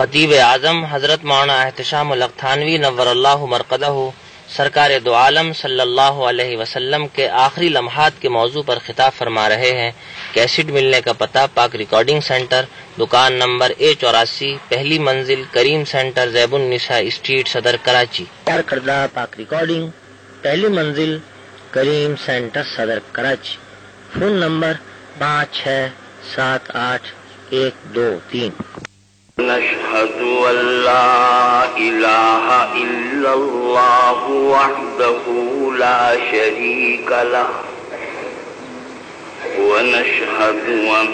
خطیب اعظم حضرت مولانا احتشام الختانوی نور اللہ مرقدہ سرکار دو عالم صلی اللہ علیہ وسلم کے آخری لمحات کے موضوع پر خطاب فرما رہے ہیں کیسٹ ملنے کا پتہ پاک ریکارڈنگ سینٹر، دکان نمبر اے چوراسی، پہلی منزل، کریم سینٹر، زیب النساء اسٹریٹ، صدر کراچی۔ کردہ پاک ریکارڈنگ، پہلی منزل، کریم سینٹر، صدر کراچی۔ فون نمبر پانچ چھ سات آٹھ ایک دو تین۔ نشهد أن لا إله إلا الله وحده لا شريك له ونشهد أن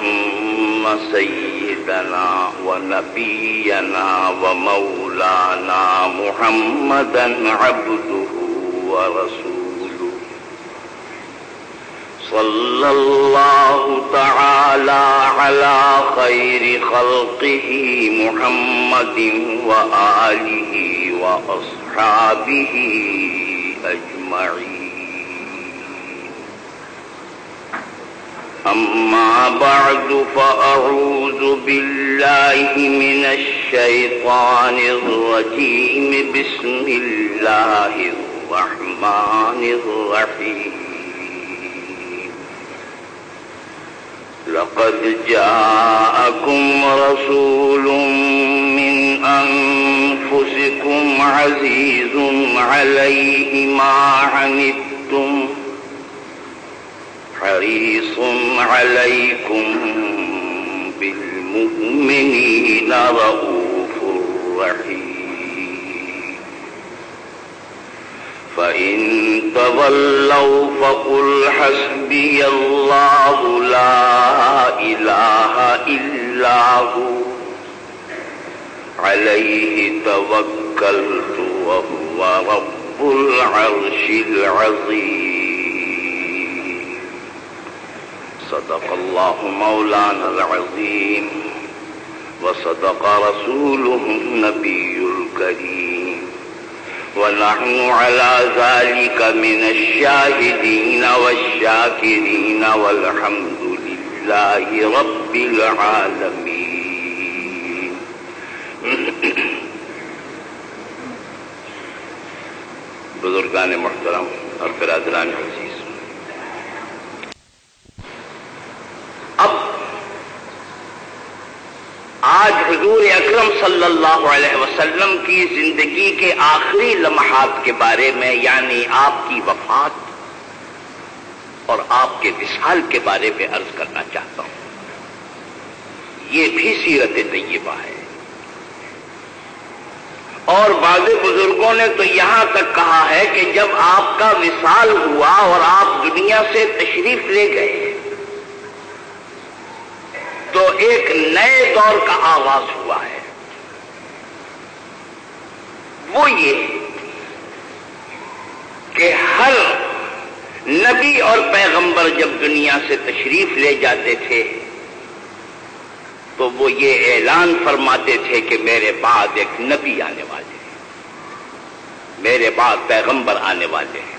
سيدنا ونبينا ومولانا محمدا عبده ورسوله صلى الله تعالى على خير خلقه محمد وآله وأصحابه أجمعين أما بعد فأعوذ بالله من الشيطان الرجيم بسم الله الرحمن الرحيم لقد جاءكم رسول من أنفسكم عزيز عليه ما عنتم حريص عليكم بالمؤمنين رؤوف رحيم فإن تولوا فقل حسبي الله لا إله إلا هو عليه توكلت وهو رب العرش العظيم صدق الله مولانا العظيم وصدق رسوله النبي الكريم ونحن على ذلك من الشاهدين والشاكرين والحمد لله رب العالمين. بزرگان محترم اور برادران حسین اب آج حضور اکرم صلی اللہ علیہ وسلم کی زندگی کے آخری لمحات کے بارے میں یعنی آپ کی وفات اور آپ کے وشال کے بارے میں عرض کرنا چاہتا ہوں۔ یہ بھی سیرت طیبہ ہے۔ اور بعض بزرگوں نے تو یہاں تک کہا ہے کہ جب آپ کا وصال ہوا اور آپ دنیا سے تشریف لے گئے تو ایک نئے دور کا آغاز ہوا ہے۔ وہ یہ کہ ہر نبی اور پیغمبر جب دنیا سے تشریف لے جاتے تھے، تو وہ یہ اعلان فرماتے تھے کہ میرے بعد ایک نبی آنے والے ہیں۔ میرے بعد پیغمبر آنے والے ہیں۔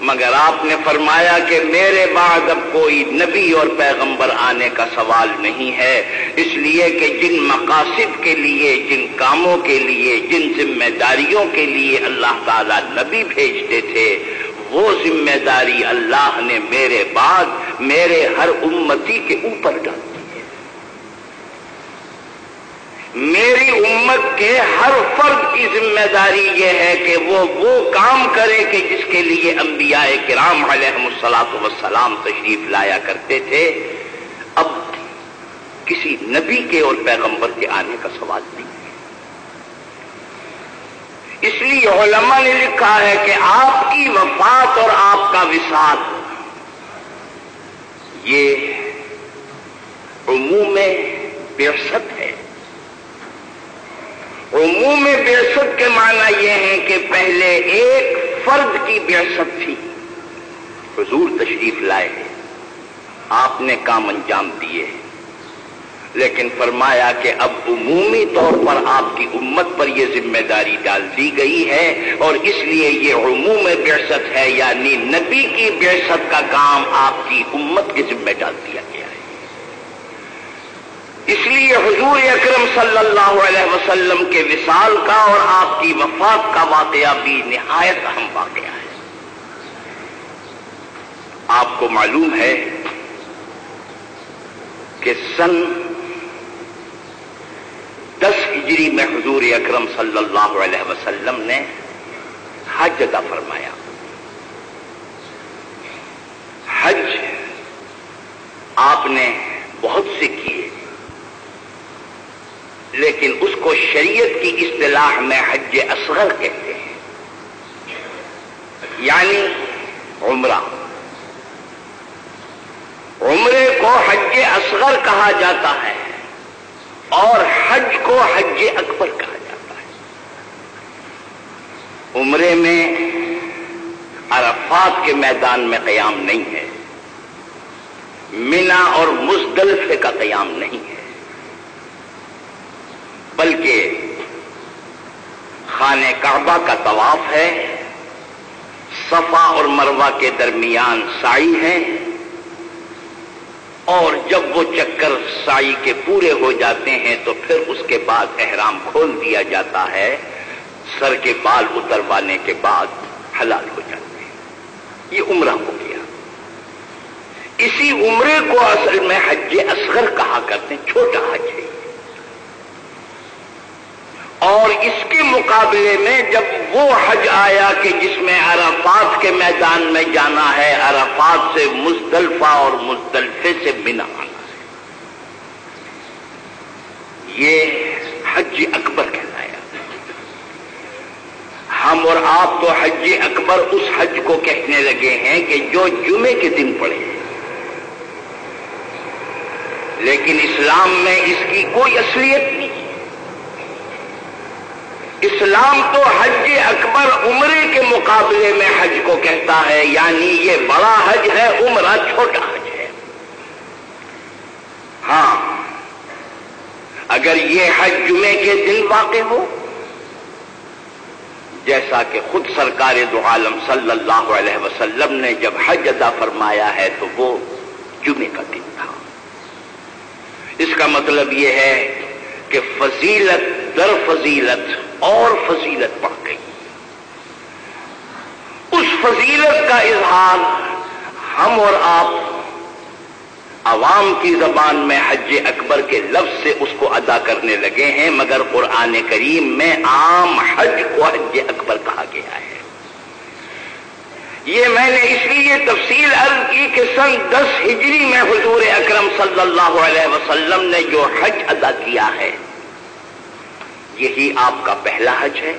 مگر آپ نے فرمایا کہ میرے بعد اب کوئی نبی اور پیغمبر آنے کا سوال نہیں ہے۔ اس لیے کہ جن مقاصد کے لیے، جن کاموں کے لیے، جن ذمہ داریوں کے لیے اللہ تعالی نبی بھیجتے تھے، وہ ذمہ داری اللہ نے میرے بعد، میرے ہر امتی کے اوپر ڈال دی میری امت کے ہر فرد کی ذمہ داری یہ ہے کہ وہ وہ کام کرے کہ جس کے لیے انبیاء کرام علیہ السلاط وسلام تشریف لایا کرتے تھے۔ اب کسی نبی کے اور پیغمبر کے آنے کا سوال نہیں ہے۔ اس لیے علماء نے لکھا ہے کہ آپ کی وفات اور آپ کا وصال یہ عموم بیست ہے۔ عموم بیست کے معنی یہ ہے کہ پہلے ایک فرد کی بیست تھی۔ حضور تشریف لائے آپ نے کام انجام دیے لیکن فرمایا کہ اب عمومی طور پر آپ کی امت پر یہ ذمہ داری ڈال دی گئی ہے اور اس لیے یہ عموم بیست ہے یعنی نبی کی بیست کا کام آپ کی امت کے ذمہ ڈال دیا گیا۔ اس لیے حضور اکرم صلی اللہ علیہ وسلم کے وصال کا اور آپ کی وفات کا واقعہ بھی نہایت اہم واقعہ ہے۔ آپ کو معلوم ہے کہ سن دس ہجری میں حضور اکرم صلی اللہ علیہ وسلم نے حج ادا فرمایا۔ حج آپ نے بہت سے کیے۔ لیکن اس کو شریعت کی اصطلاح میں حج اصغر کہتے ہیں۔ یعنی عمرہ۔ عمرے کو حج اصغر کہا جاتا ہے اور حج کو حج اکبر کہا جاتا ہے۔ عمرے میں عرفات کے میدان میں قیام نہیں ہے۔ مینا اور مزدلفے کا قیام نہیں ہے۔ بلکہ خانہ کعبہ کا طواف ہے، صفا اور مروا کے درمیان سائی ہے، اور جب وہ چکر سائی کے پورے ہو جاتے ہیں تو پھر اس کے بعد احرام کھول دیا جاتا ہے، سر کے بال اتروانے کے بعد حلال ہو جاتے ہیں۔ یہ عمرہ ہو گیا۔ اسی عمرے کو اصل میں حج اصغر کہا کرتے ہیں، چھوٹا حج ہے۔ اور اس کے مقابلے میں جب وہ حج آیا کہ جس میں عرفات کے میدان میں جانا ہے، عرفات سے مزدلفہ اور مزدلفے سے بنا آنا ہے۔ یہ حج اکبر کہلایا۔ ہم اور آپ تو حج اکبر اس حج کو کہنے لگے ہیں کہ جو جمعے کے دن پڑے لیکن اسلام میں اس کی کوئی اصلیت نہیں۔ اسلام تو حج اکبر عمرے کے مقابلے میں حج کو کہتا ہے یعنی یہ بڑا حج ہے، عمرہ چھوٹا حج ہے۔ ہاں اگر یہ حج جمعے کے دن واقع ہو، جیسا کہ خود سرکار دو عالم صلی اللہ علیہ وسلم نے جب حج ادا فرمایا ہے، تو وہ جمعے کا دن تھا۔ اس کا مطلب یہ ہے کہ فضیلت در فضیلت اور فضیلت پڑ گئی۔ اس فضیلت کا اظہار ہم اور آپ عوام کی زبان میں حج اکبر کے لفظ سے اس کو ادا کرنے لگے ہیں، مگر قرآن کریم میں عام حج کو حج اکبر کہا گیا ہے۔ یہ میں نے اس لیے تفصیل عرض کی کہ سن دس ہجری میں حضور اکرم صلی اللہ علیہ وسلم نے جو حج ادا کیا ہے، یہی آپ کا پہلا حج ہے،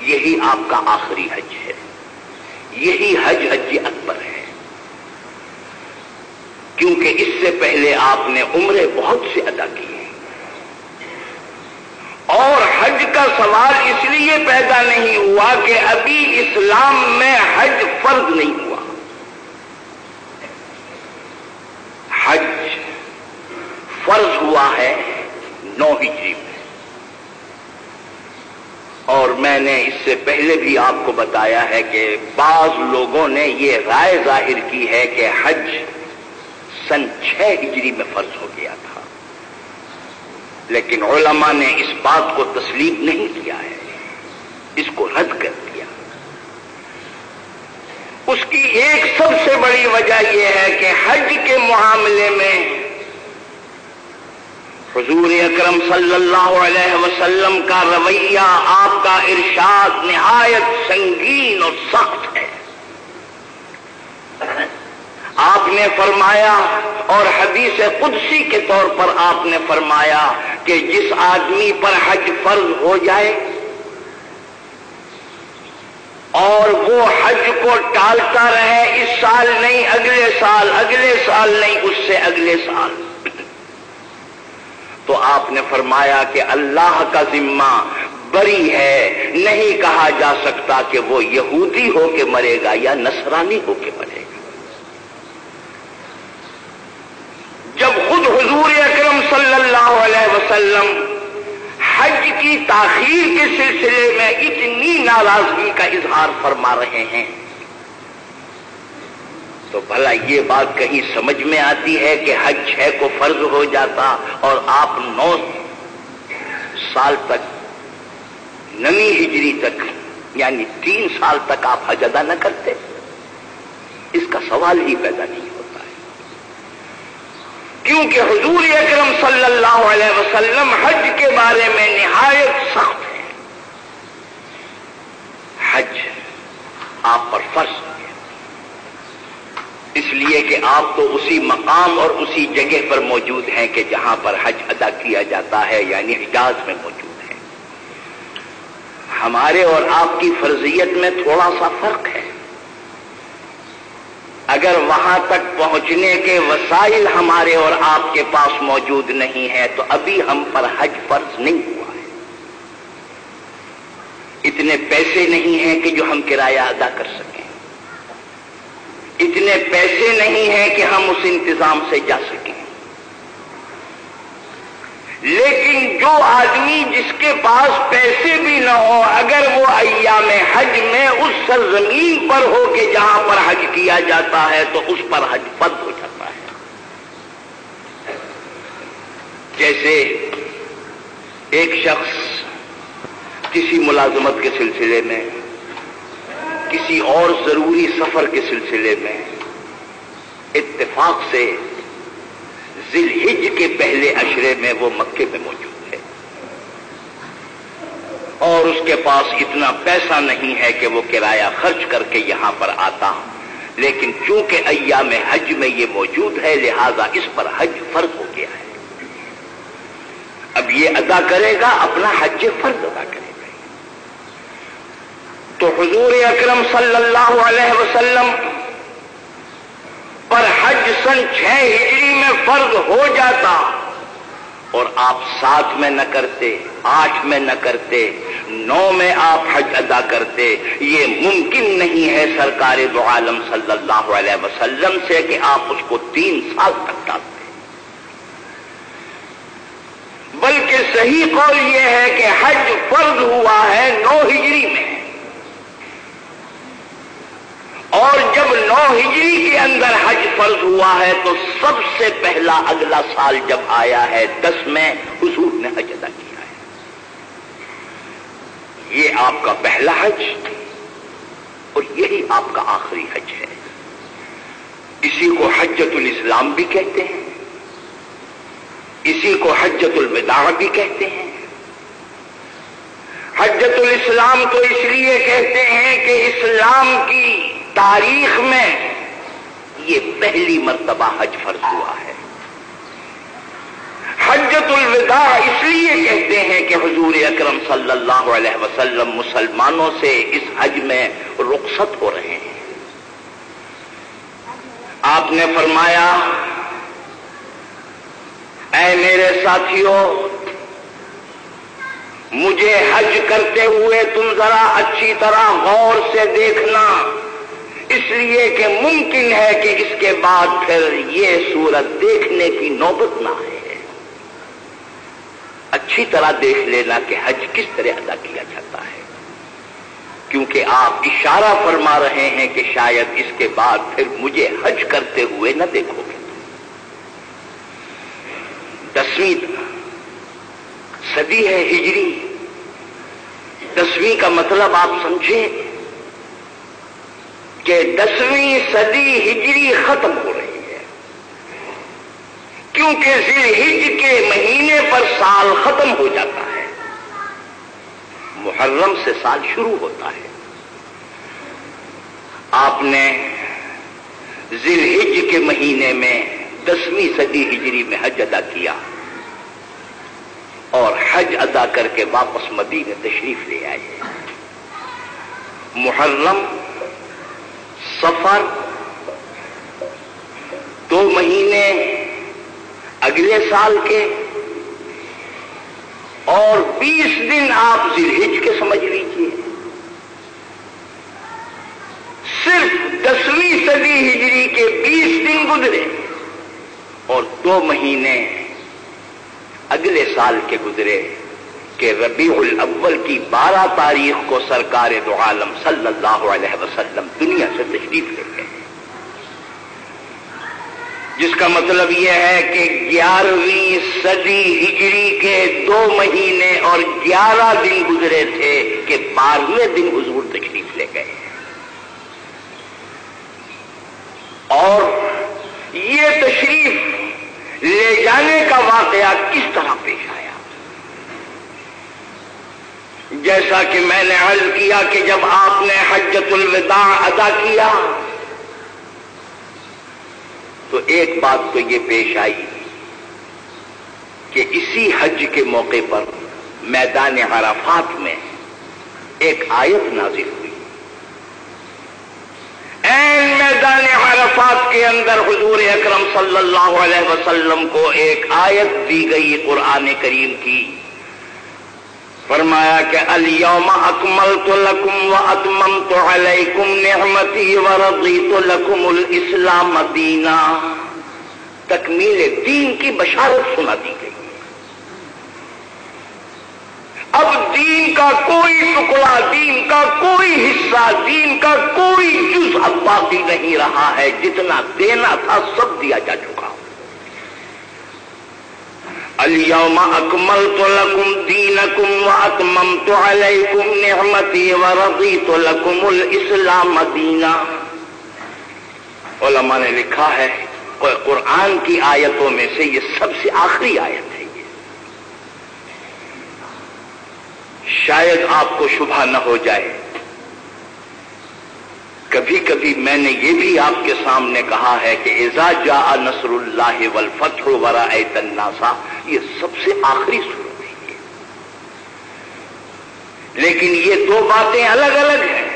یہی آپ کا آخری حج ہے، یہی حج حج اکبر ہے۔ کیونکہ اس سے پہلے آپ نے عمرے بہت سے ادا کیے۔ اور حج کا سوال اس لیے پیدا نہیں ہوا کہ ابھی اسلام میں حج فرض نہیں ہوا۔ حج فرض ہوا ہے نو ہجری میں۔ اور میں نے اس سے پہلے بھی آپ کو بتایا ہے کہ بعض لوگوں نے یہ رائے ظاہر کی ہے کہ حج سن چھ ہجری میں فرض ہو گیا تھا۔ لیکن علماء نے اس بات کو تسلیم نہیں کیا ہے۔ اس کو رد کر دیا۔ اس کی ایک سب سے بڑی وجہ یہ ہے کہ حج کے معاملے میں حضور اکرم صلی اللہ علیہ وسلم کا رویہ آپ کا ارشاد نہایت سنگین اور سخت ہے۔ آپ نے فرمایا اور حدیث قدسی کے طور پر آپ نے فرمایا کہ جس آدمی پر حج فرض ہو جائے اور وہ حج کو ٹالتا رہے اس سال نہیں، اگلے سال اگلے سال نہیں، اس سے اگلے سال۔ تو آپ نے فرمایا کہ اللہ کا ذمہ بری ہے، نہیں کہا جا سکتا کہ وہ یہودی ہو کے مرے گا یا نصرانی ہو کے مرے گا۔ جب خود حضور اکرم صلی اللہ علیہ وسلم حج کی تاخیر کے سلسلے میں اتنی ناراضگی کا اظہار فرما رہے ہیں، تو بھلا یہ بات کہیں سمجھ میں آتی ہے کہ حج چھ کو فرض ہو جاتا اور آپ نو سال تک نوی ہجری تک یعنی تین سال تک آپ حج ادا نہ کرتے۔ اس کا سوال ہی پیدا نہیں۔ کیونکہ حضور اکرم صلی اللہ علیہ وسلم حج کے بارے میں نہایت سخت ہے حج آپ پر فرض اس لیے کہ آپ تو اسی مقام اور اسی جگہ پر موجود ہیں کہ جہاں پر حج ادا کیا جاتا ہے یعنی حجاز میں موجود ہے ہمارے اور آپ کی فرضیت میں تھوڑا سا فرق ہے۔ اگر وہاں تک پہنچنے کے وسائل ہمارے اور آپ کے پاس موجود نہیں ہے تو ابھی ہم پر حج فرض نہیں ہوا ہے۔ اتنے پیسے نہیں ہیں کہ جو ہم کرایہ ادا کر سکیں۔ اتنے پیسے نہیں ہیں کہ ہم اس انتظام سے جا سکیں۔ لیکن جو آدمی جس کے پاس پیسے بھی نہ ہو، اگر وہ ایام حج میں اس سرزمین پر ہو کہ جہاں پر حج کیا جاتا ہے، تو اس پر حج فرد ہو جاتا ہے۔ جیسے ایک شخص کسی ملازمت کے سلسلے میں، کسی اور ضروری سفر کے سلسلے میں اتفاق سے ذلحج کے پہلے اشرے میں وہ مکے میں موجود ہے۔ اور اس کے پاس اتنا پیسہ نہیں ہے کہ وہ کرایہ خرچ کر کے یہاں پر آتا۔ لیکن چونکہ ایام حج میں یہ موجود ہے، لہذا اس پر حج فرض ہو گیا ہے۔ اب یہ ادا کرے گا، اپنا حج فرض ادا کرے گا۔ تو حضور اکرم صلی اللہ علیہ وسلم پر حج سن چھ ہجری میں فرض ہو جاتا اور آپ سات میں نہ کرتے، آٹھ میں نہ کرتے، نو میں آپ حج ادا کرتے، یہ ممکن نہیں ہے سرکار دو عالم صلی اللہ علیہ وسلم سے کہ آپ اس کو تین سال تک ڈالتے۔ بلکہ صحیح قول یہ ہے کہ حج فرض ہوا ہے نو ہجری میں۔ اور جب نو ہجری کے اندر حج فرض ہوا ہے تو سب سے پہلا اگلا سال جب آیا ہے، دس میں حضور نے حج ادا کیا ہے۔ یہ آپ کا پہلا حج اور یہی آپ کا آخری حج ہے۔ اسی کو حجت الاسلام بھی کہتے ہیں، اسی کو حجت الوداع بھی کہتے ہیں۔ حجت الاسلام تو اس لیے کہتے ہیں کہ اسلام کی تاریخ میں یہ پہلی مرتبہ حج فرض ہوا ہے۔ حجت الوداع اس لیے کہتے ہیں کہ حضور اکرم صلی اللہ علیہ وسلم مسلمانوں سے اس حج میں رخصت ہو رہے ہیں۔ آپ نے فرمایا، اے میرے ساتھیوں، مجھے حج کرتے ہوئے تم ذرا اچھی طرح غور سے دیکھنا۔ اس لیے کہ ممکن ہے کہ اس کے بعد پھر یہ صورت دیکھنے کی نوبت نہ ہے اچھی طرح دیکھ لینا کہ حج کس طرح ادا کیا جاتا ہے۔ کیونکہ آپ اشارہ فرما رہے ہیں کہ شاید اس کے بعد پھر مجھے حج کرتے ہوئے نہ دیکھو۔ گے دسویں صدی ہے ہجری۔ دسویں کا مطلب آپ سمجھیں۔ کہ دسویں صدی ہجری ختم ہو رہی ہے۔ کیونکہ ذی ہج کے مہینے پر سال ختم ہو جاتا ہے۔ محرم سے سال شروع ہوتا ہے۔ آپ نے ذی ہج کے مہینے میں دسویں صدی ہجری میں حج ادا کیا اور حج ادا کر کے واپس مدینہ تشریف لے آئے۔ محرم سفر دو مہینے اگلے سال کے اور بیس دن آپ زرہج کے سمجھ لیجیے صرف دسویں صدی ہجری کے بیس دن گزرے اور دو مہینے اگلے سال کے گزرے۔ کہ ربیع الاول کی بارہ تاریخ کو سرکار دو عالم صلی اللہ علیہ وسلم دنیا سے تشریف لے گئے. جس کا مطلب یہ ہے کہ گیارہویں صدی ہجری کے دو مہینے اور گیارہ دن گزرے تھے کہ بارہویں دن حضور تشریف لے گئے. اور یہ تشریف لے جانے کا واقعہ کس طرح پیش آیا؟ جیسا کہ میں نے عرض کیا کہ جب آپ نے حجت الوداع ادا کیا، تو ایک بات تو یہ پیش آئی کہ اسی حج کے موقع پر میدان عرفات میں ایک آیت نازل ہوئی۔ این میدان عرفات کے اندر حضور اکرم صلی اللہ علیہ وسلم کو ایک آیت دی گئی قرآن کریم کی۔ فرمایا کہ اليوم اکملت لکم و اتممت علیکم نعمتی و رضیت لکم الاسلام دینا۔ تکمیل دین کی بشارت سنا دی گئی۔ اب دین کا کوئی ٹکڑا، دین کا کوئی حصہ، دین کا کوئی جز اب باقی نہیں رہا ہے۔ جتنا دینا تھا سب دیا جا چکا۔ اليوم اکملت لکم دینکم و اتممت علیکم نعمتی و رضیت لکم دینا علماء نے لکھا ہے قرآن کی آیتوں میں سے یہ سب سے آخری آیت ہے یہ۔ شاید آپ کو شبہ نہ ہو جائے۔ کبھی کبھی میں نے یہ بھی آپ کے سامنے کہا ہے کہ ایزا جا نصر اللہ والفتح ورا تناسا یہ سب سے آخری صورت ہے لیکن یہ دو باتیں الگ الگ ہیں۔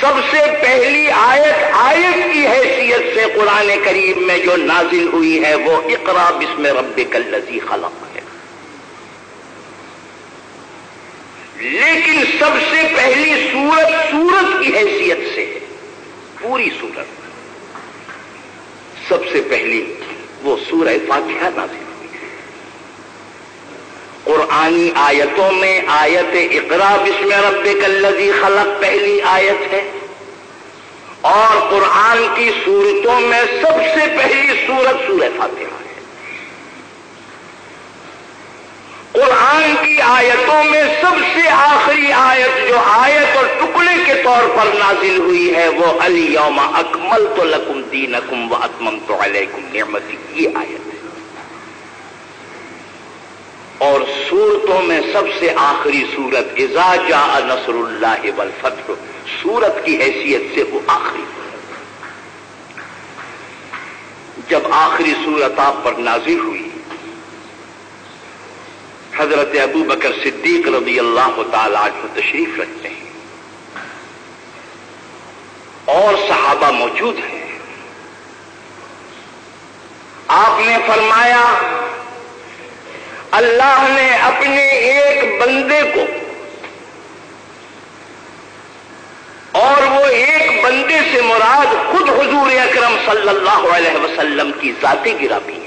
سب سے پہلی آیت آیت کی حیثیت سے قرآن کریم میں جو نازل ہوئی ہے وہ اقرا بسم رب کلزی خلق ہے۔ لیکن سب سے پہلی سورت سورت کی حیثیت سے پوری سورت۔ سب سے پہلی وہ سورہ فاتحہ نازل ہوئی۔ قرآنی آیتوں میں آیت اقرا، بسم رب کلزی خلق، پہلی آیت ہے۔ اور قرآن کی صورتوں میں سب سے پہلی سورت سورہ فاتحہ۔ قرآن کی آیتوں میں سب سے آخری آیت جو آیت اور ٹکڑے کے طور پر نازل ہوئی ہے، وہ علی یوم اکمل تو لکم دین اکم و اکمم تو علیکم نعمتی یہ آیت ہے۔ اور سورتوں میں سب سے آخری سورت ازا جا نصر اللہ والفتح سورت کی حیثیت سے وہ آخری جب آخری سورت آپ پر نازل ہوئی حضرت ابو بکر صدیق رضی اللہ تعالی عنہ تشریف رکھتے ہیں۔ اور صحابہ موجود ہیں۔ آپ نے فرمایا، اللہ نے اپنے ایک بندے کو، اور وہ ایک بندے سے مراد خود حضور اکرم صلی اللہ علیہ وسلم کی ذاتی گرا بھی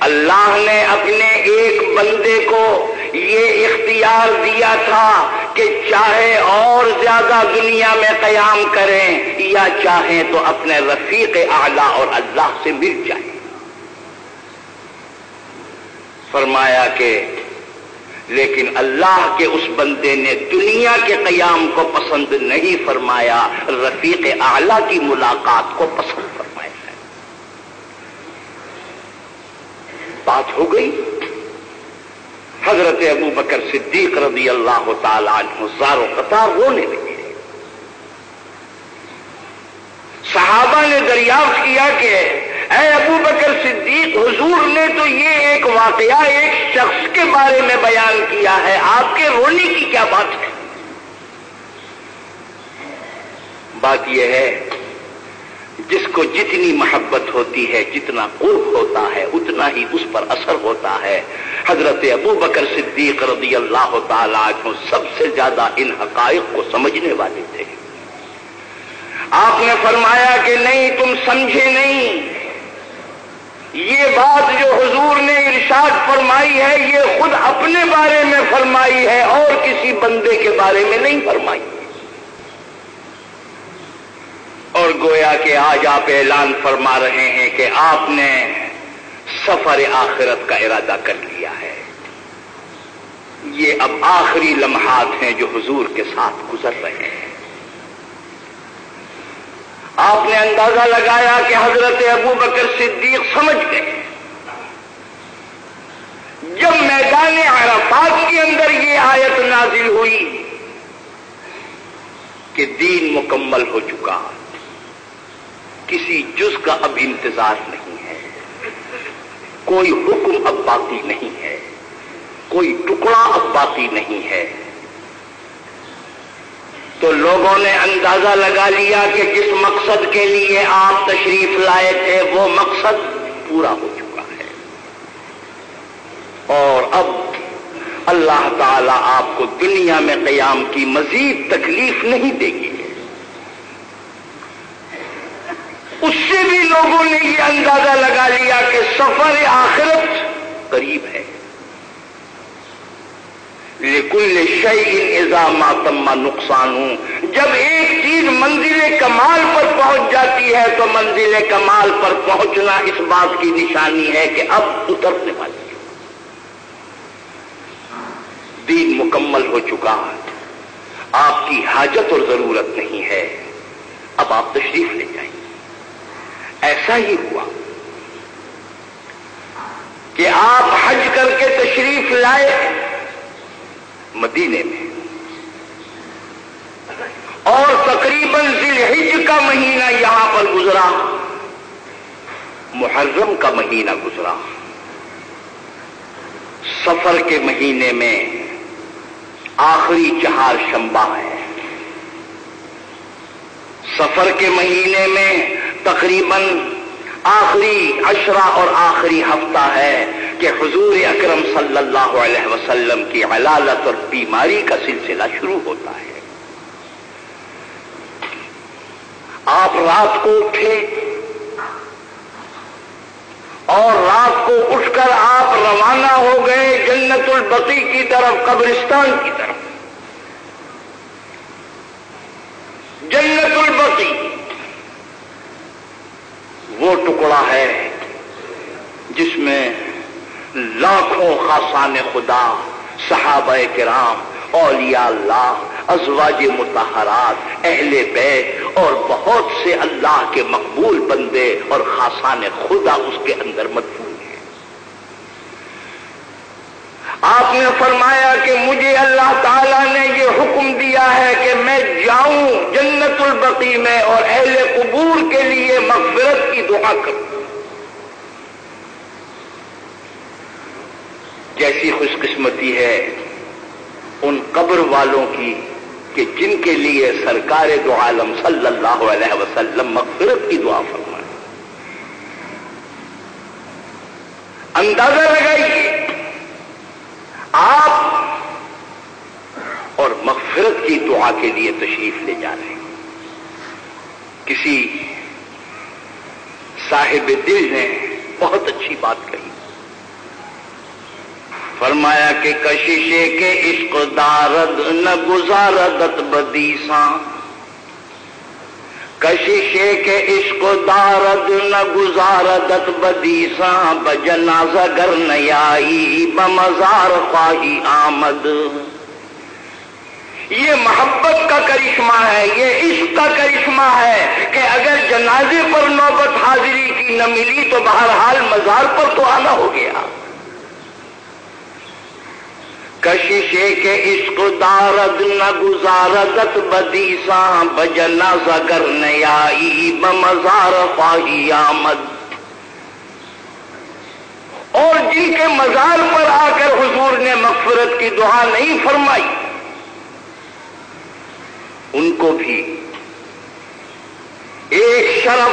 اللہ نے اپنے ایک بندے کو یہ اختیار دیا تھا کہ چاہے اور زیادہ دنیا میں قیام کریں یا چاہیں تو اپنے رفیق اعلی اور اللہ سے مل جائیں۔ فرمایا کہ لیکن اللہ کے اس بندے نے دنیا کے قیام کو پسند نہیں فرمایا، رفیق اعلی کی ملاقات کو پسند فرمایا۔ بات ہو گئی۔ حضرت ابو بکر صدیق رضی اللہ تعالیٰ عنہ زار و قطار رونے لگے۔ صحابہ نے دریافت کیا کہ اے ابو بکر صدیق، حضور نے تو یہ ایک واقعہ ایک شخص کے بارے میں بیان کیا ہے۔ آپ کے رونے کی کیا بات ہے؟ بات یہ ہے جس کو جتنی محبت ہوتی ہے، جتنا قرب ہوتا ہے، اتنا ہی اس پر اثر ہوتا ہے۔ حضرت ابو بکر صدیق رضی اللہ تعالیٰ کو سب سے زیادہ ان حقائق کو سمجھنے والے تھے۔ آپ نے فرمایا کہ نہیں، تم سمجھے نہیں۔ یہ بات جو حضور نے ارشاد فرمائی ہے، یہ خود اپنے بارے میں فرمائی ہے اور کسی بندے کے بارے میں نہیں فرمائی۔ اور گویا کہ آج آپ اعلان فرما رہے ہیں کہ آپ نے سفر آخرت کا ارادہ کر لیا ہے۔ یہ اب آخری لمحات ہیں جو حضور کے ساتھ گزر رہے ہیں۔ آپ نے اندازہ لگایا کہ حضرت ابو بکر صدیق سمجھ گئے۔ جب میدان عرفات کے اندر یہ آیت نازل ہوئی کہ دین مکمل ہو چکا۔ کسی جز کا اب انتظار نہیں ہے۔ کوئی حکم اب باقی نہیں ہے۔ کوئی ٹکڑا اب باقی نہیں ہے۔ تو لوگوں نے اندازہ لگا لیا کہ جس مقصد کے لیے آپ تشریف لائے تھے، وہ مقصد پورا ہو چکا ہے۔ اور اب اللہ تعالی آپ کو دنیا میں قیام کی مزید تکلیف نہیں دے گی اس سے بھی لوگوں نے یہ اندازہ لگا لیا کہ سفر آخرت قریب ہے۔ کل شعی اضامہ تما نقصان۔ ہوں جب ایک چیز منزل کمال پر پہنچ جاتی ہے، تو منزل کمال پر پہنچنا اس بات کی نشانی ہے کہ اب اترنے والی ہے دین مکمل ہو چکا۔ آپ کی حاجت اور ضرورت نہیں ہے۔ اب آپ تشریف لے جائیں۔ ایسا ہی ہوا کہ آپ حج کر کے تشریف لائے مدینے میں اور تقریباً ذی کا مہینہ یہاں پر گزرا، محرم کا مہینہ گزرا۔ سفر کے مہینے میں آخری چہار شمبا ہے۔ سفر کے مہینے میں تقریباً آخری اشرا اور آخری ہفتہ ہے کہ حضور اکرم صلی اللہ علیہ وسلم کی علالت اور بیماری کا سلسلہ شروع ہوتا ہے۔ آپ رات کو اٹھے اور رات کو اٹھ کر آپ روانہ ہو گئے جنت البقی کی طرف، قبرستان کی طرف۔ جنت البقی وہ ٹکڑا ہے جس میں لاکھوں خاصان خدا، صحابہ کرام، اولیاء اللہ، ازواج متحرات اہل بیت اور بہت سے اللہ کے مقبول بندے اور خاصان خدا اس کے اندر مدفوع ہیں آپ نے فرمایا کہ مجھے اللہ تعالیٰ نے یہ حکم دیا ہے کہ میں جاؤں جنت البقی میں اور اہل قبور کے لیے مغفرت کی دعا کروں۔ کیسی خوش قسمتی ہے ان قبر والوں کی کہ جن کے لیے سرکار دو عالم صلی اللہ علیہ وسلم مغفرت کی دعا فرمائے۔ اندازہ لگائیے آپ اور مغفرت کی دعا کے لیے تشریف لے جا رہے ہیں۔ کسی صاحب دل نے بہت اچھی بات کہی۔ فرمایا کہ کششے کے عشق دارد نہ گزارت بدیساں۔ کشیشے کے عشق دارد نہ گزارت بدیساں بجنازہ گر نیائی، بمزار خواہی آمد۔ یہ محبت کا کرشمہ ہے، یہ عشق کا کرشمہ ہے کہ اگر جنازے پر نوبت حاضری کی نہ ملی تو بہرحال مزار پر تو آنا ہو گیا۔ کشیشے کے عشق دارد نہ گزارت بدیسا بجنا زگر نیائی بمزار فاہی آمد۔ اور جن کے مزار پر آ کر حضور نے مغفرت کی دعا نہیں فرمائی، ان کو بھی۔ ایک شرف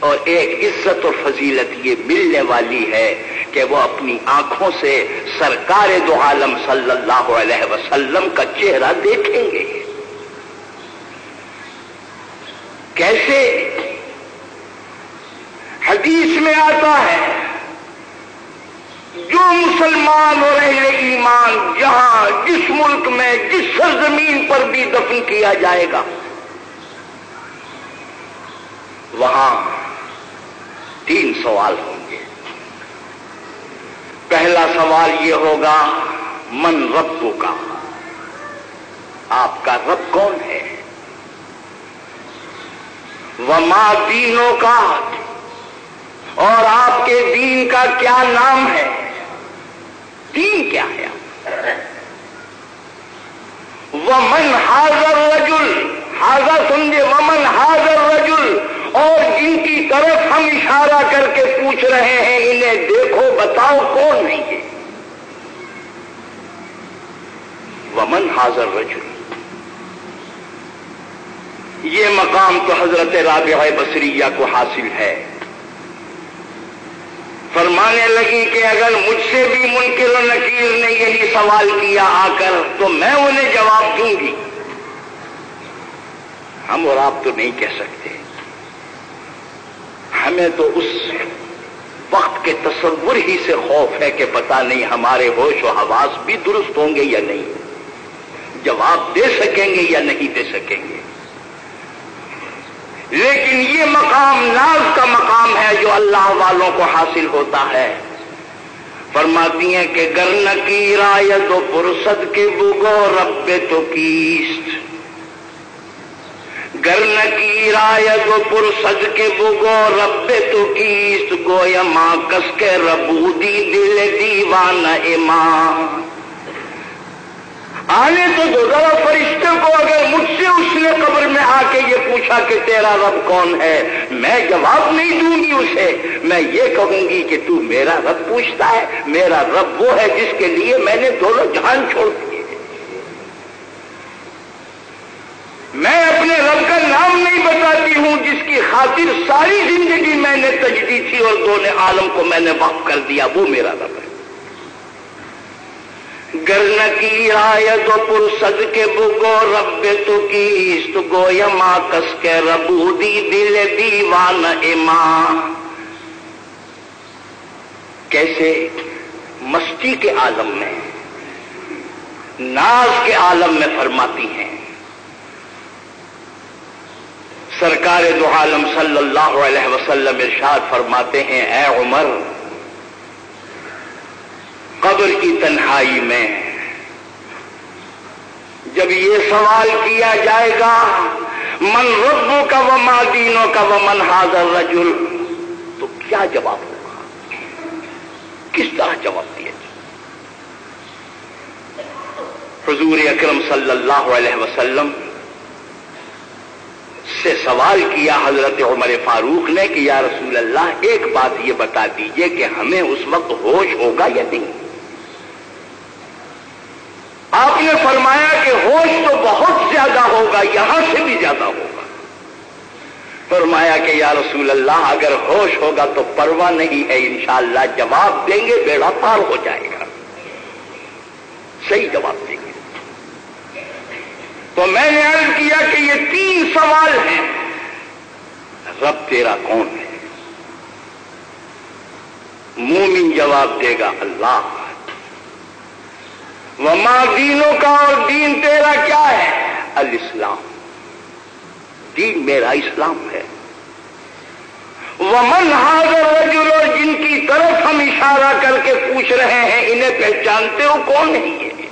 اور ایک عزت و فضیلت یہ ملنے والی ہے کہ وہ اپنی آنکھوں سے سرکار دو عالم صلی اللہ علیہ وسلم کا چہرہ دیکھیں گے۔ کیسے؟ حدیث میں آتا ہے، جو مسلمان اور اہل ایمان، جہاں جس ملک میں، جس سرزمین پر بھی دفن کیا جائے گا، وہاں تین سوال ہوں گے۔ پہلا سوال یہ ہوگا، من رب کا؟ آپ کا رب کون ہے؟ وما دینوں کا؟ اور آپ کے دین کا کیا نام ہے؟ دین کیا ہے؟ ومن حاضر رجل، حاضر سمجھے ومن حاضر رجل اور جن کی طرف ہم اشارہ کر کے پوچھ رہے ہیں، انہیں دیکھو، بتاؤ کون نہیں ہے؟ ومن حاضر رجل۔ یہ مقام تو حضرت رابعہ بصریہ کو حاصل ہے۔ فرمانے لگی کہ اگر مجھ سے بھی منکر و نکیر نے یہی سوال کیا آ کر، تو میں انہیں جواب دوں گی۔ ہم اور آپ تو نہیں کہہ سکتے۔ ہمیں تو اس وقت کے تصور ہی سے خوف ہے کہ پتہ نہیں ہمارے ہوش و حواس بھی درست ہوں گے یا نہیں۔ جواب دے سکیں گے یا نہیں دے سکیں گے۔ لیکن یہ مقام ناز کا مقام ہے جو اللہ والوں کو حاصل ہوتا ہے۔ فرماتی ہیں کہ گرن کی رایت و پرسد کے بگو رب تو کیست۔ گرن کی رایت و پرسد کے بگو رب تو کیست گویا ماں کس کے ربودی دل دیوان ایمان آنے تو دو ذرا فرشتے کو اگر مجھ سے اس نے قبر میں آ کے یہ پوچھا کہ تیرا رب کون ہے، میں جواب نہیں دوں گی اسے. میں یہ کہوں گی کہ تو میرا رب پوچھتا ہے، میرا رب وہ ہے جس کے لیے میں نے دونوں جہان چھوڑ دیے. میں اپنے رب کا نام نہیں بتاتی ہوں جس کی خاطر ساری زندگی میں نے تجدی تھی اور دونوں عالم کو میں نے وقف کر دیا، وہ میرا رب ہے۔ گرن کی آیت و پرسد کے بگو رب تو کیست گویا ماں کس کے ربودی دل دیوان ایمان۔ کیسے؟ مستی کے عالم میں، ناز کے عالم میں فرماتی ہیں۔ سرکار دو عالم صلی اللہ علیہ وسلم ارشاد فرماتے ہیں، اے عمر، قبر کی تنہائی میں جب یہ سوال کیا جائے گا، من ربو کا و مادینوں کا و من حاضر رجل تو کیا جواب ہوگا؟ کس طرح جواب دیا جائے؟ حضور اکرم صلی اللہ علیہ وسلم سے سوال کیا حضرت عمر فاروق نے کہ یا رسول اللہ ایک بات یہ بتا دیجیے کہ ہمیں اس وقت ہوش ہوگا یا نہیں؟ آپ نے فرمایا کہ ہوش تو بہت زیادہ ہوگا، یہاں سے بھی زیادہ ہوگا۔ فرمایا کہ یا رسول اللہ، اگر ہوش ہوگا تو پرواہ نہیں ہے، انشاءاللہ جواب دیں گے، بیڑا پار ہو جائے گا۔ صحیح جواب۔ دیں تو میں نے عرض کیا کہ یہ تین سوال ہیں۔ رب تیرا کون ہے؟ مومن جواب دے گا اللہ۔ وما دینوں کا اور دین تیرا کیا ہے؟ الاسلام۔ دین میرا اسلام ہے۔ ومن حاضر رجل اور جن کی طرف ہم اشارہ کر کے پوچھ رہے ہیں، انہیں پہچانتے ہو کون نہیں ہے؟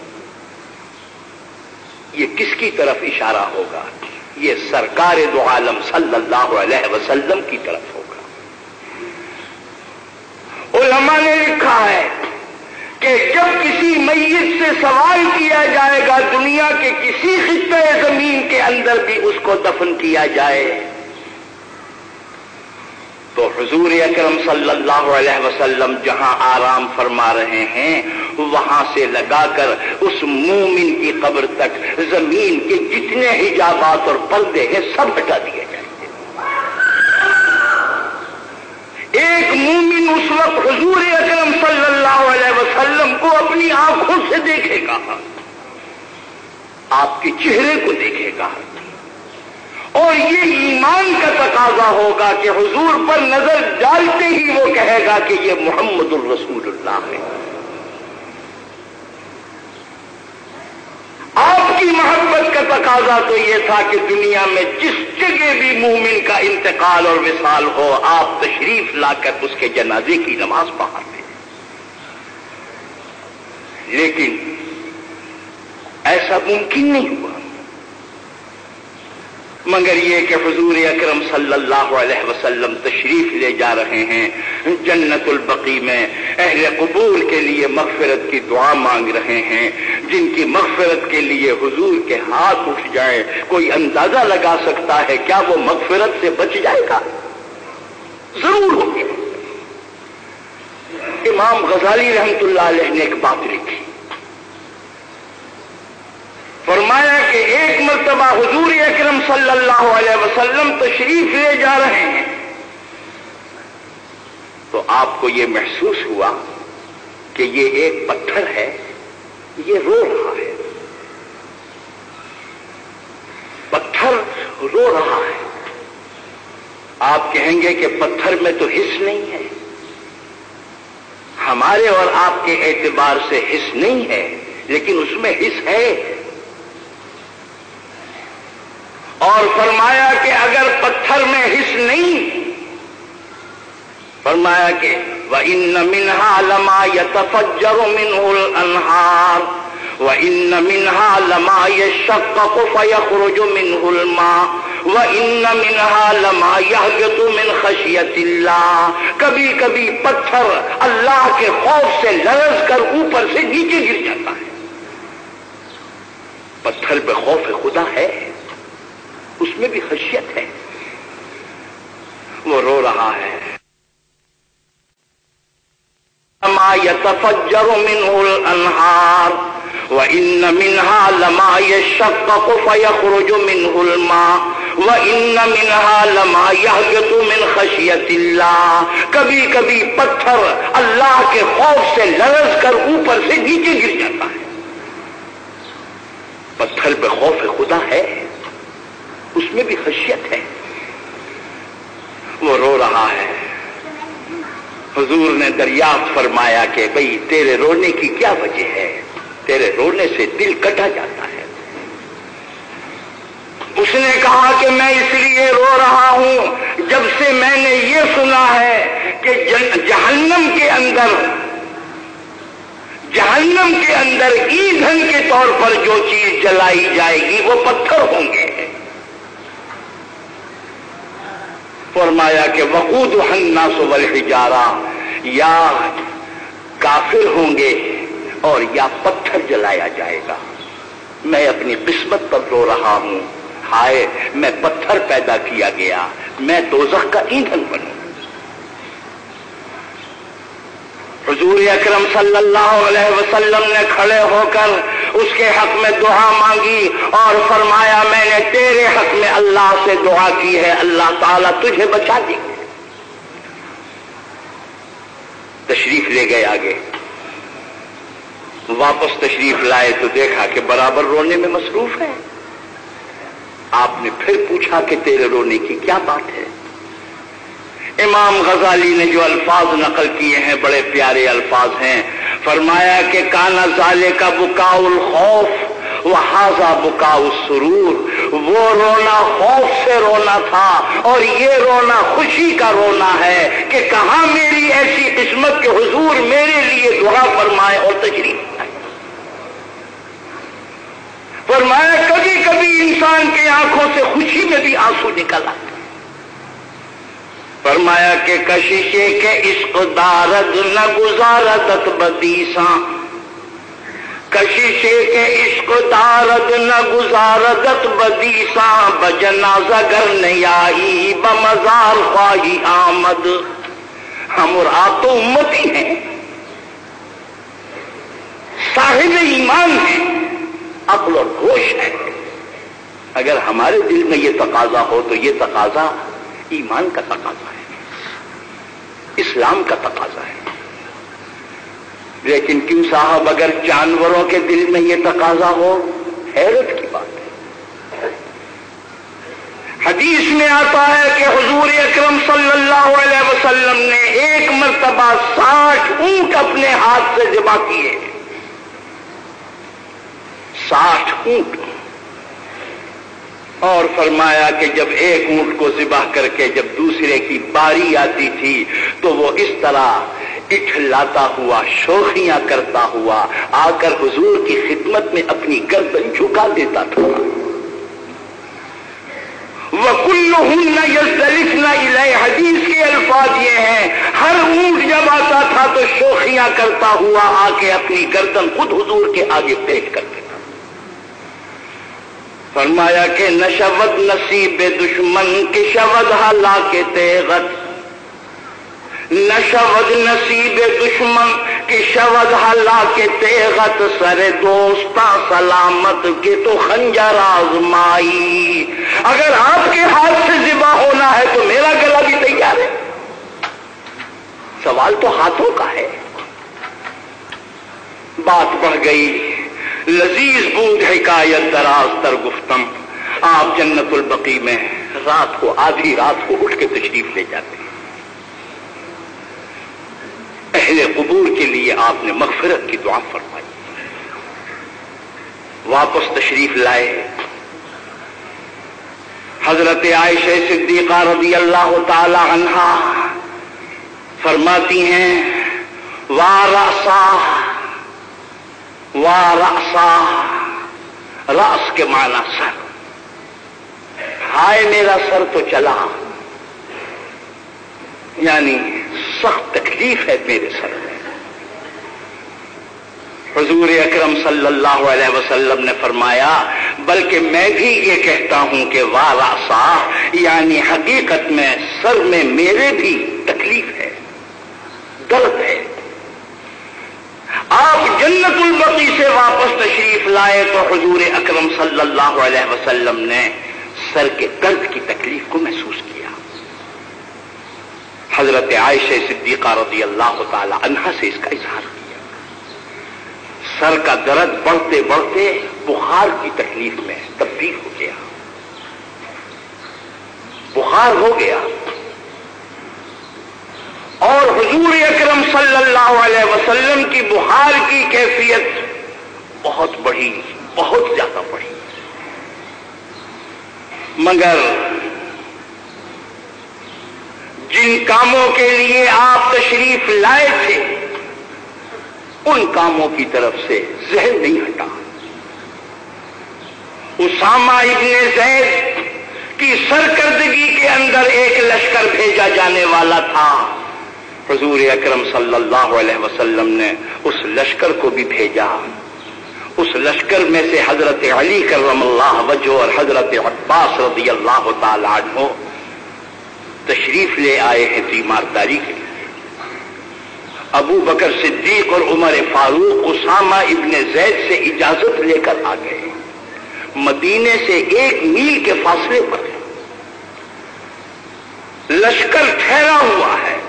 یہ کس کی طرف اشارہ ہوگا؟ یہ سرکار دو عالم صلی اللہ علیہ وسلم کی طرف ہوگا۔ علماء نے لکھا ہے کہ جب کسی میت سے سوال کیا جائے گا، دنیا کے کسی خطے زمین کے اندر بھی اس کو دفن کیا جائے۔ تو حضور اکرم صلی اللہ علیہ وسلم جہاں آرام فرما رہے ہیں، وہاں سے لگا کر اس مومن کی قبر تک زمین کے جتنے حجابات اور پردے ہیں سب ہٹا دیے جائیں گے۔ ایک مومن اس وقت حضور اکرم صلی اللہ علیہ وسلم کو اپنی آنکھوں سے دیکھے گا۔ آپ کے چہرے کو دیکھے گا۔ اور یہ ایمان کا تقاضا ہوگا کہ حضور پر نظر ڈالتے ہی وہ کہے گا کہ یہ محمد الرسول اللہ ہے۔ آپ کی محبت کا تقاضا تو یہ تھا کہ دنیا میں جس جگہ بھی مومن کا انتقال اور وصال ہو، آپ تشریف لا کر اس کے جنازے کی نماز پڑھاتے لیکن ایسا ممکن نہیں ہوا۔ مگر یہ کہ حضور اکرم صلی اللہ علیہ وسلم تشریف لے جا رہے ہیں، جنت البقی میں اہل قبول کے لیے مغفرت کی دعا مانگ رہے ہیں۔ جن کی مغفرت کے لیے حضور کے ہاتھ اٹھ جائیں، کوئی اندازہ لگا سکتا ہے کیا وہ مغفرت سے بچ جائے گا؟ ضرور ہوگی۔ امام غزالی رحمت اللہ علیہ نے ایک بات لکھی۔ فرمایا کہ ایک مرتبہ حضور اکرم صلی اللہ علیہ وسلم تشریف لے جا رہے ہیں۔ تو آپ کو یہ محسوس ہوا کہ یہ ایک پتھر ہے، یہ رو رہا ہے۔ پتھر رو رہا ہے۔ آپ کہیں گے کہ پتھر میں تو حص نہیں ہے۔ ہمارے اور آپ کے اعتبار سے حص نہیں ہے، لیکن اس میں حص ہے۔ اور فرمایا کہ اگر پتھر میں حص نہیں، فرمایا کہ وہ ان منہا لما یتفجر منہ انہار وہ ان منہا لما یشق فیخرج منہ الماء وہ ان منہا لما یحگت من خشیت اللہ کبھی کبھی پتھر اللہ کے خوف سے لرز کر اوپر سے نیچے گر جاتا ہے۔ پتھر پہ خوف خدا ہے۔ اس میں بھی خشیت ہے۔ وہ رو رہا ہے۔ لما يتفجر منه الانهار وان منها لما يشقق فيخرج منه الماء وان منها لما يهبط من خشيه الله کبھی کبھی پتھر اللہ کے خوف سے لرز کر اوپر سے نیچے گر جاتا ہے۔ پتھر پہ خوف خدا ہے۔ اس میں بھی خشیت ہے۔ وہ رو رہا ہے۔ حضور نے دریافت فرمایا کہ بھئی تیرے رونے کی کیا وجہ ہے؟ تیرے رونے سے دل کٹا جاتا ہے۔ اس نے کہا کہ میں اس لیے رو رہا ہوں جب سے میں نے یہ سنا ہے کہ جہنم کے اندر جہنم کے اندر ایندھن کے طور پر جو چیز جلائی جائے گی وہ پتھر ہوں گے۔ فرمایا کہ وقود الناس سول ہجارا یا کافر ہوں گے اور یا پتھر جلایا جائے گا۔ میں اپنی قسمت پر رو رہا ہوں۔ ہائے، میں پتھر پیدا کیا گیا۔ میں دوزخ کا ایندھن بنوں۔ حضور اکرم صلی اللہ علیہ وسلم نے کھڑے ہو کر اس کے حق میں دعا مانگی اور فرمایا، میں نے تیرے حق میں اللہ سے دعا کی ہے، اللہ تعالیٰ تجھے بچا دی تشریف لے گئے آگے۔ واپس تشریف لائے تو دیکھا کہ برابر رونے میں مصروف ہے۔ آپ نے پھر پوچھا کہ تیرے رونے کی کیا بات ہے؟ امام غزالی نے جو الفاظ نقل کیے ہیں، بڑے پیارے الفاظ ہیں۔ فرمایا کہ کانا زالے کا بکا الخوف وہ حاضا بکا سرور وہ رونا خوف سے رونا تھا اور یہ رونا خوشی کا رونا ہے کہ کہاں میری ایسی قسمت کے حضور میرے لیے دعا فرمائے اور تجریف فرمایا، کبھی کبھی انسان کے آنکھوں سے خوشی میں بھی آنسو نکل آتے فرمایا کہ کشیشے کے عشق دارد نہ گزارت بدیساں۔ کشیشے کے عشق دارد نہ گزارت بدیساں۔ بجنا زگر نیائی بمزار خواہی آمد۔ ہم اور آپ تو امتی ہیں۔ صاحب ایمان ہیں عقل اور ہوش ہے۔ اگر ہمارے دل میں یہ تقاضا ہو تو یہ تقاضا ایمان کا تقاضا ہے۔ اسلام کا تقاضا ہے۔ لیکن کیوں صاحب اگر جانوروں کے دل میں یہ تقاضا ہو؟ حیرت کی بات ہے۔ حدیث میں آتا ہے کہ حضور اکرم صلی اللہ علیہ وسلم نے ایک مرتبہ ساٹھ اونٹ اپنے ہاتھ سے ذبح کیے۔ ساٹھ اونٹ۔ اور فرمایا کہ جب ایک اونٹ کو ذبح کر کے جب دوسرے کی باری آتی تھی، تو وہ اس طرح اٹھلاتا ہوا، شوخیاں کرتا ہوا آ کر حضور کی خدمت میں اپنی گردن جھکا دیتا تھا۔ وہ کل نہ یس نہ حدیث کے الفاظ یہ ہیں، ہر اونٹ جب آتا تھا تو شوخیاں کرتا ہوا آ کے اپنی گردن خود حضور کے آگے پیش کر دیتا فرمایا کہ نشود نصیب دشمن کی شود ہلا کے تیغت نشود نصیب دشمن کی شود ہلا کے تیغت۔ سر دوستا سلامت کے تو خنجر آزمائی۔ اگر آپ کے ہاتھ سے ذبح ہونا ہے تو میرا گلا بھی تیار ہے۔ سوال تو ہاتھوں کا ہے۔ بات بڑھ گئی۔ لذیذ بود حکایت دراز تر گفتم۔ آپ جنت البقی میں رات کو آدھی رات کو اٹھ کے تشریف لے جاتے ہیں۔ اہل قبور کے لیے آپ نے مغفرت کی دعا فرمائی۔ واپس تشریف لائے۔ حضرت عائشہ صدیقہ رضی اللہ تعالی عنہا فرماتی ہیں وارسا وارسا رس کے معنی سر۔ ہائے میرا سر تو چلا۔ یعنی سخت تکلیف ہے میرے سر میں۔ حضور اکرم صلی اللہ علیہ وسلم نے فرمایا، بلکہ میں بھی یہ کہتا ہوں کہ واراسا یعنی حقیقت میں سر میں میرے بھی تکلیف ہے، درد ہے۔ آپ جنت البقی سے واپس تشریف لائے تو حضور اکرم صلی اللہ علیہ وسلم نے سر کے درد کی تکلیف کو محسوس کیا۔ حضرت عائشہ صدیقہ رضی اللہ تعالی عنہ سے اس کا اظہار کیا۔ سر کا درد بڑھتے بڑھتے بخار کی تکلیف میں تبدیل ہو گیا۔ بخار ہو گیا۔ اور حضور اکرم صلی اللہ علیہ وسلم کی بخار کی کیفیت بہت بڑھی بہت زیادہ بڑھی مگر جن کاموں کے لیے آپ تشریف لائے تھے، ان کاموں کی طرف سے ذہن نہیں ہٹا۔ اسامہ ابن زید کی سرکردگی کے اندر ایک لشکر بھیجا جانے والا تھا۔ حضور اکرم صلی اللہ علیہ وسلم نے اس لشکر کو بھی بھیجا۔ اس لشکر میں سے حضرت علی کرم اللہ وجہ اور حضرت عباس رضی اللہ تعالی عنہ تشریف لے آئے ہیں تیمارداری کے لیے۔ ابو بکر صدیق اور عمر فاروق، اسامہ ابن زید سے اجازت لے کر آ گئے۔ مدینے سے ایک میل کے فاصلے پر۔ لشکر ٹھہرا ہوا ہے۔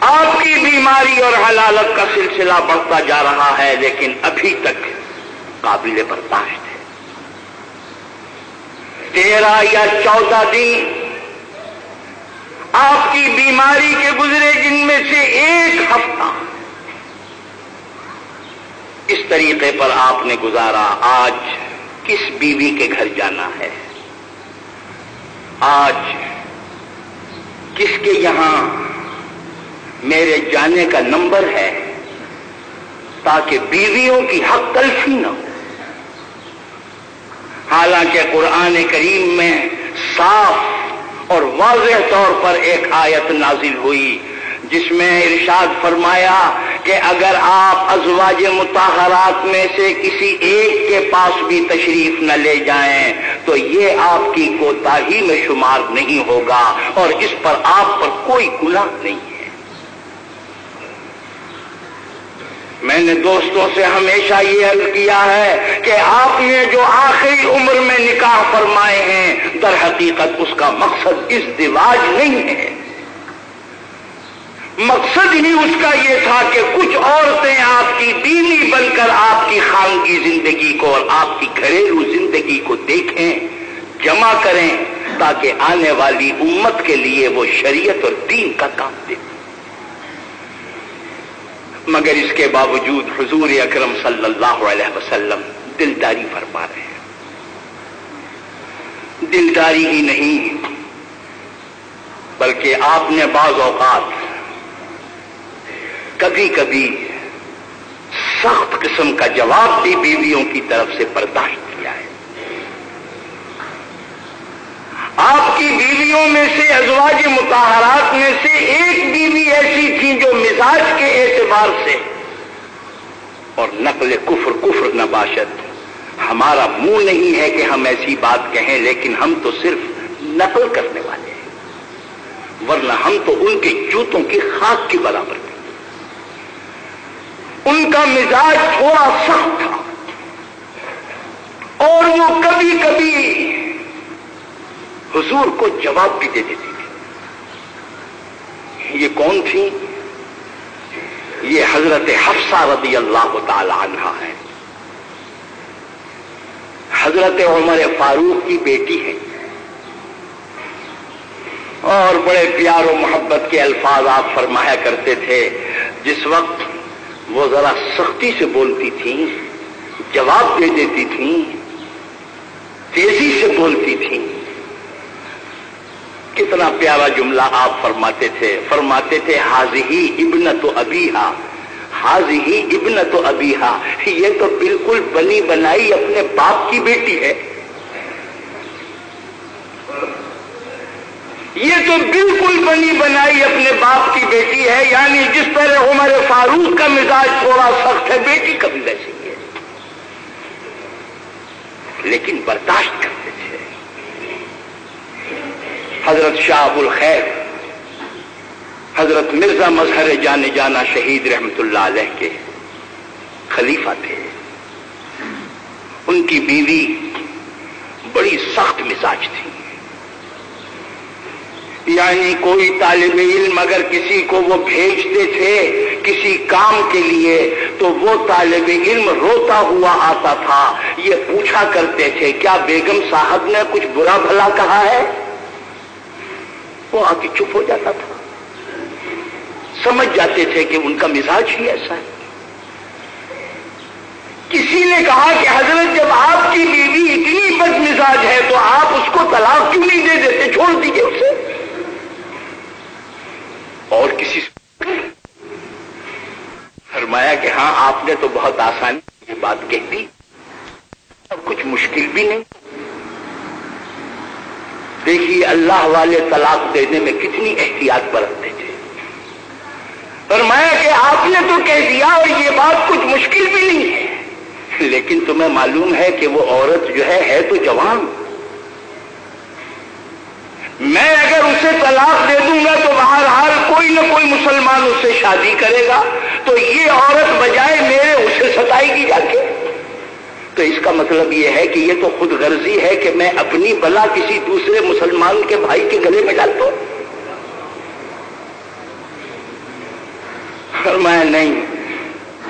آپ کی بیماری اور حلالت کا سلسلہ بڑھتا جا رہا ہے، لیکن ابھی تک قابل برداشت ہے۔ تیرہ یا چودہ دن آپ کی بیماری کے گزرے جن میں سے ایک ہفتہ اس طریقے پر آپ نے گزارا، آج کس بیوی کے گھر جانا ہے؟ آج کس کے یہاں میرے جانے کا نمبر ہے تاکہ بیویوں کی حق تلفی نہ ہو۔ حالانکہ قرآن کریم میں صاف اور واضح طور پر ایک آیت نازل ہوئی، جس میں ارشاد فرمایا کہ اگر آپ ازواج متحرات میں سے کسی ایک کے پاس بھی تشریف نہ لے جائیں، تو یہ آپ کی کوتاہی میں شمار نہیں ہوگا اور اس پر آپ پر کوئی گناہ نہیں ہے۔ میں نے دوستوں سے ہمیشہ یہ عرض کیا ہے کہ آپ نے جو آخری عمر میں نکاح فرمائے ہیں، در حقیقت اس کا مقصد اس دیواج نہیں ہے۔ مقصد ہی اس کا یہ تھا کہ کچھ عورتیں آپ کی بیوی بن کر آپ کی خانگی زندگی کو اور آپ کی گھریلو زندگی کو دیکھیں، جمع کریں تاکہ آنے والی امت کے لیے وہ شریعت اور دین کا کام دے۔ مگر اس کے باوجود حضور اکرم صلی اللہ علیہ وسلم دلداری فرما رہے ہیں۔ دلداری ہی نہیں، بلکہ آپ نے بعض اوقات کبھی کبھی سخت قسم کا جواب بھی بیویوں کی طرف سے برداشت کیا ہے آپ کی بیویوں میں سے، ازواج متحرات میں سے ایک بیوی ایسی تھی جو مزاج کے اعتبار سے اور نقل کفر کفر نباشت ہمارا منہ نہیں ہے کہ ہم ایسی بات کہیں، لیکن ہم تو صرف نقل کرنے والے ہیں۔ ورنہ ہم تو ان کے جوتوں کی خاک کی برابر ہیں۔ ان کا مزاج تھوڑا سخت تھا۔ اور وہ کبھی کبھی حضور کو جواب بھی دے دیتی تھی۔ یہ کون تھی؟ یہ حضرت حفصہ رضی اللہ تعالی عنہ ہے حضرت عمر فاروق کی بیٹی ہے اور بڑے پیار و محبت کے الفاظ آپ فرمایا کرتے تھے۔ جس وقت وہ ذرا سختی سے بولتی تھی، جواب دے دیتی تھی، تیزی سے بولتی تھی۔ کتنا پیارا جملہ آپ فرماتے تھے۔ فرماتے تھے حاضی ہی ابن تو ابھی ہا حاضی ہی ابن تو ابھی ہا یہ تو بالکل بنی بنائی اپنے باپ کی بیٹی ہے۔ یہ تو بالکل بنی بنائی اپنے باپ کی بیٹی ہے۔ یعنی جس طرح عمر فاروق کا مزاج تھوڑا سخت ہے، بیٹی کبھی ویسی ہے لیکن برداشت کرتے تھے۔ حضرت شاہ ابو الخیر، حضرت مرزا مظہر جانے جانا شہید رحمت اللہ علیہ کے خلیفہ تھے۔ ان کی بیوی بڑی سخت مزاج تھی۔ یعنی کوئی طالب علم اگر کسی کو وہ بھیجتے تھے کسی کام کے لیے، تو وہ طالب علم روتا ہوا آتا تھا۔ یہ پوچھا کرتے تھے، کیا بیگم صاحب نے کچھ برا بھلا کہا ہے؟ وہ آ کے چپ ہو جاتا تھا۔ سمجھ جاتے تھے کہ ان کا مزاج ہی ایسا ہے۔ کسی نے کہا کہ حضرت، جب آپ کی بیوی اتنی بد مزاج ہے تو آپ اس کو طلاق کیوں نہیں دے دیتے؟ چھوڑ دیجیے اسے۔ اور کسی سے فرمایا کہ ہاں آپ نے تو بہت آسانی یہ بات کہہ دی۔ اور کچھ مشکل بھی نہیں۔ دیکھیے اللہ والے طلاق دینے میں کتنی احتیاط برتتے تھے فرمایا کہ آپ نے تو کہہ دیا اور یہ بات کچھ مشکل بھی نہیں ہے۔ لیکن تمہیں معلوم ہے کہ وہ عورت جو ہے ہے تو جوان۔ میں اگر اسے طلاق دے دوں گا تو بہرحال کوئی نہ کوئی مسلمان اس سے شادی کرے گا۔ تو یہ عورت بجائے میرے اسے ستائے گی جا کے تو اس کا مطلب یہ ہے کہ یہ تو خود غرضی ہے کہ میں اپنی بلا کسی دوسرے مسلمان کے بھائی کے گلے میں ڈالتا ہوں فرمایا، نہیں.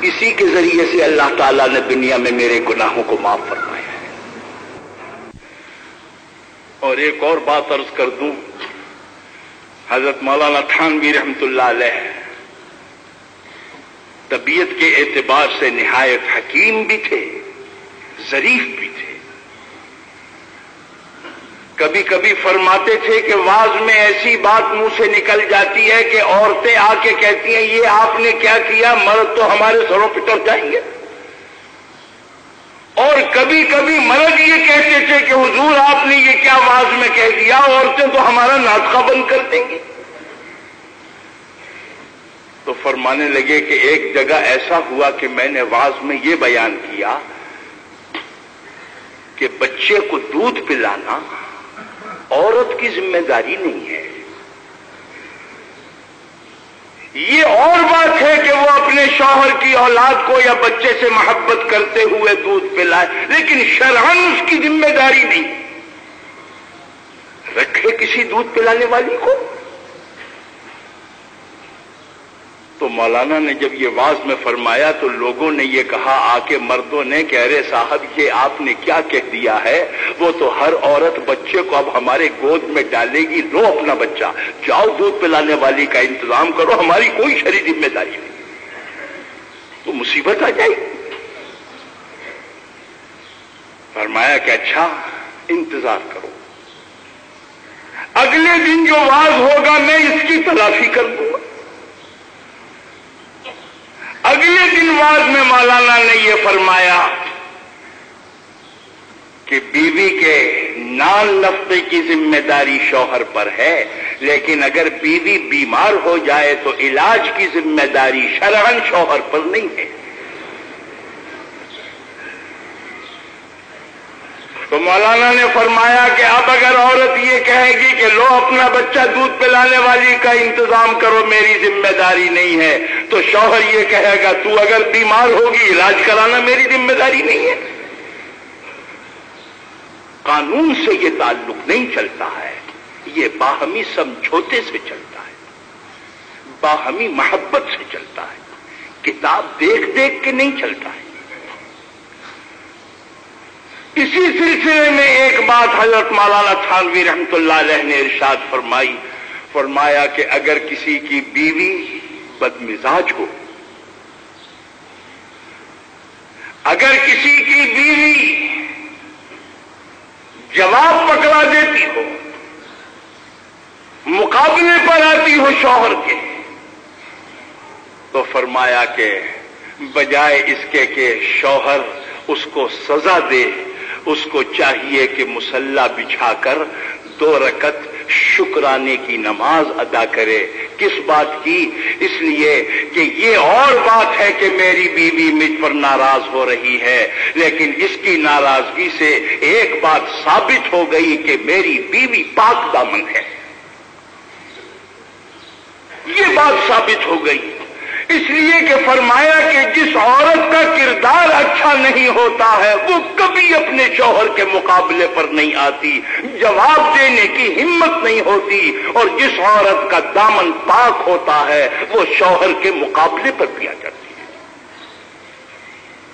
اسی کے ذریعے سے اللہ تعالیٰ نے دنیا میں میرے گناہوں کو معاف فرمایا ہے۔ اور ایک اور بات عرض کر دوں، حضرت مولانا تھانوی رحمت اللہ علیہ طبیعت کے اعتبار سے نہایت حکیم بھی تھے۔ ظریف بھی تھے۔ کبھی کبھی فرماتے تھے کہ واز میں ایسی بات منہ سے نکل جاتی ہے کہ عورتیں آ کے کہتی ہیں، یہ آپ نے کیا کیا؟ مرد تو ہمارے سروں پہ چڑھ جائیں گے۔ اور کبھی کبھی مرد یہ کہتے تھے کہ حضور آپ نے یہ کیا واز میں کہہ دیا، عورتیں تو ہمارا ناطقہ بند کر دیں گی تو فرمانے لگے کہ ایک جگہ ایسا ہوا کہ میں نے واز میں یہ بیان کیا کہ بچے کو دودھ پلانا عورت کی ذمہ داری نہیں ہے۔ یہ اور بات ہے کہ وہ اپنے شوہر کی اولاد کو یا بچے سے محبت کرتے ہوئے دودھ پلائے، لیکن شرحن اس کی ذمہ داری نہیں۔ رکھے کسی دودھ پلانے والی کو؟ تو مولانا نے جب یہ واز میں فرمایا تو لوگوں نے یہ کہا آ کے مردوں نے کہ ارے صاحب، یہ آپ نے کیا کہہ دیا ہے؟ وہ تو ہر عورت بچے کو اب ہمارے گود میں ڈالے گی، لو اپنا بچہ، جاؤ دودھ پلانے والی کا انتظام کرو، ہماری کوئی شری ذمہ داری نہیں۔ تو مصیبت آ جائے فرمایا کہ اچھا انتظار کرو۔ اگلے دن جو واز ہوگا، میں اس کی تلافی کر دوں گا۔ اگلے دن بعد میں مولانا نے یہ فرمایا کہ بیوی کے نان نفتے کی ذمہ داری شوہر پر ہے، لیکن اگر بیوی بیمار ہو جائے تو علاج کی ذمہ داری شرحن شوہر پر نہیں ہے۔ تو مولانا نے فرمایا کہ اب اگر عورت یہ کہے گی کہ لو اپنا بچہ دودھ پلانے والی کا انتظام کرو، میری ذمہ داری نہیں ہے۔ تو شوہر یہ کہے گا، تو اگر بیمار ہوگی، علاج کرانا میری ذمہ داری نہیں ہے۔ قانون سے یہ تعلق نہیں چلتا ہے، یہ باہمی سمجھوتے سے چلتا ہے، باہمی محبت سے چلتا ہے۔ کتاب دیکھ دیکھ کے نہیں چلتا ہے۔ اسی سلسلے میں ایک بات حضرت مولانا تھانوی رحمت اللہ علیہ نے ارشاد فرمائی، فرمایا کہ اگر کسی کی بیوی بد مزاج ہو، اگر کسی کی بیوی جواب پکڑا دیتی ہو، مقابلے پر آتی ہو شوہر کے، تو فرمایا کہ بجائے اس کے کہ شوہر اس کو سزا دے اس کو چاہیے کہ مسلح بچھا کر دو رکت شکرانے کی نماز ادا کرے۔ کس بات کی؟ اس لیے کہ یہ اور بات ہے کہ میری بیوی مجھ پر ناراض ہو رہی ہے، لیکن اس کی ناراضگی سے ایک بات ثابت ہو گئی کہ میری بیوی پاک دامن ہے۔ یہ بات ثابت ہو گئی۔ اس لیے کہ فرمایا کہ جس عورت کا کردار اچھا نہیں ہوتا ہے، وہ کبھی اپنے شوہر کے مقابلے پر نہیں آتی۔ جواب دینے کی ہمت نہیں ہوتی۔ اور جس عورت کا دامن پاک ہوتا ہے، وہ شوہر کے مقابلے پر بھی آ جاتی ہے۔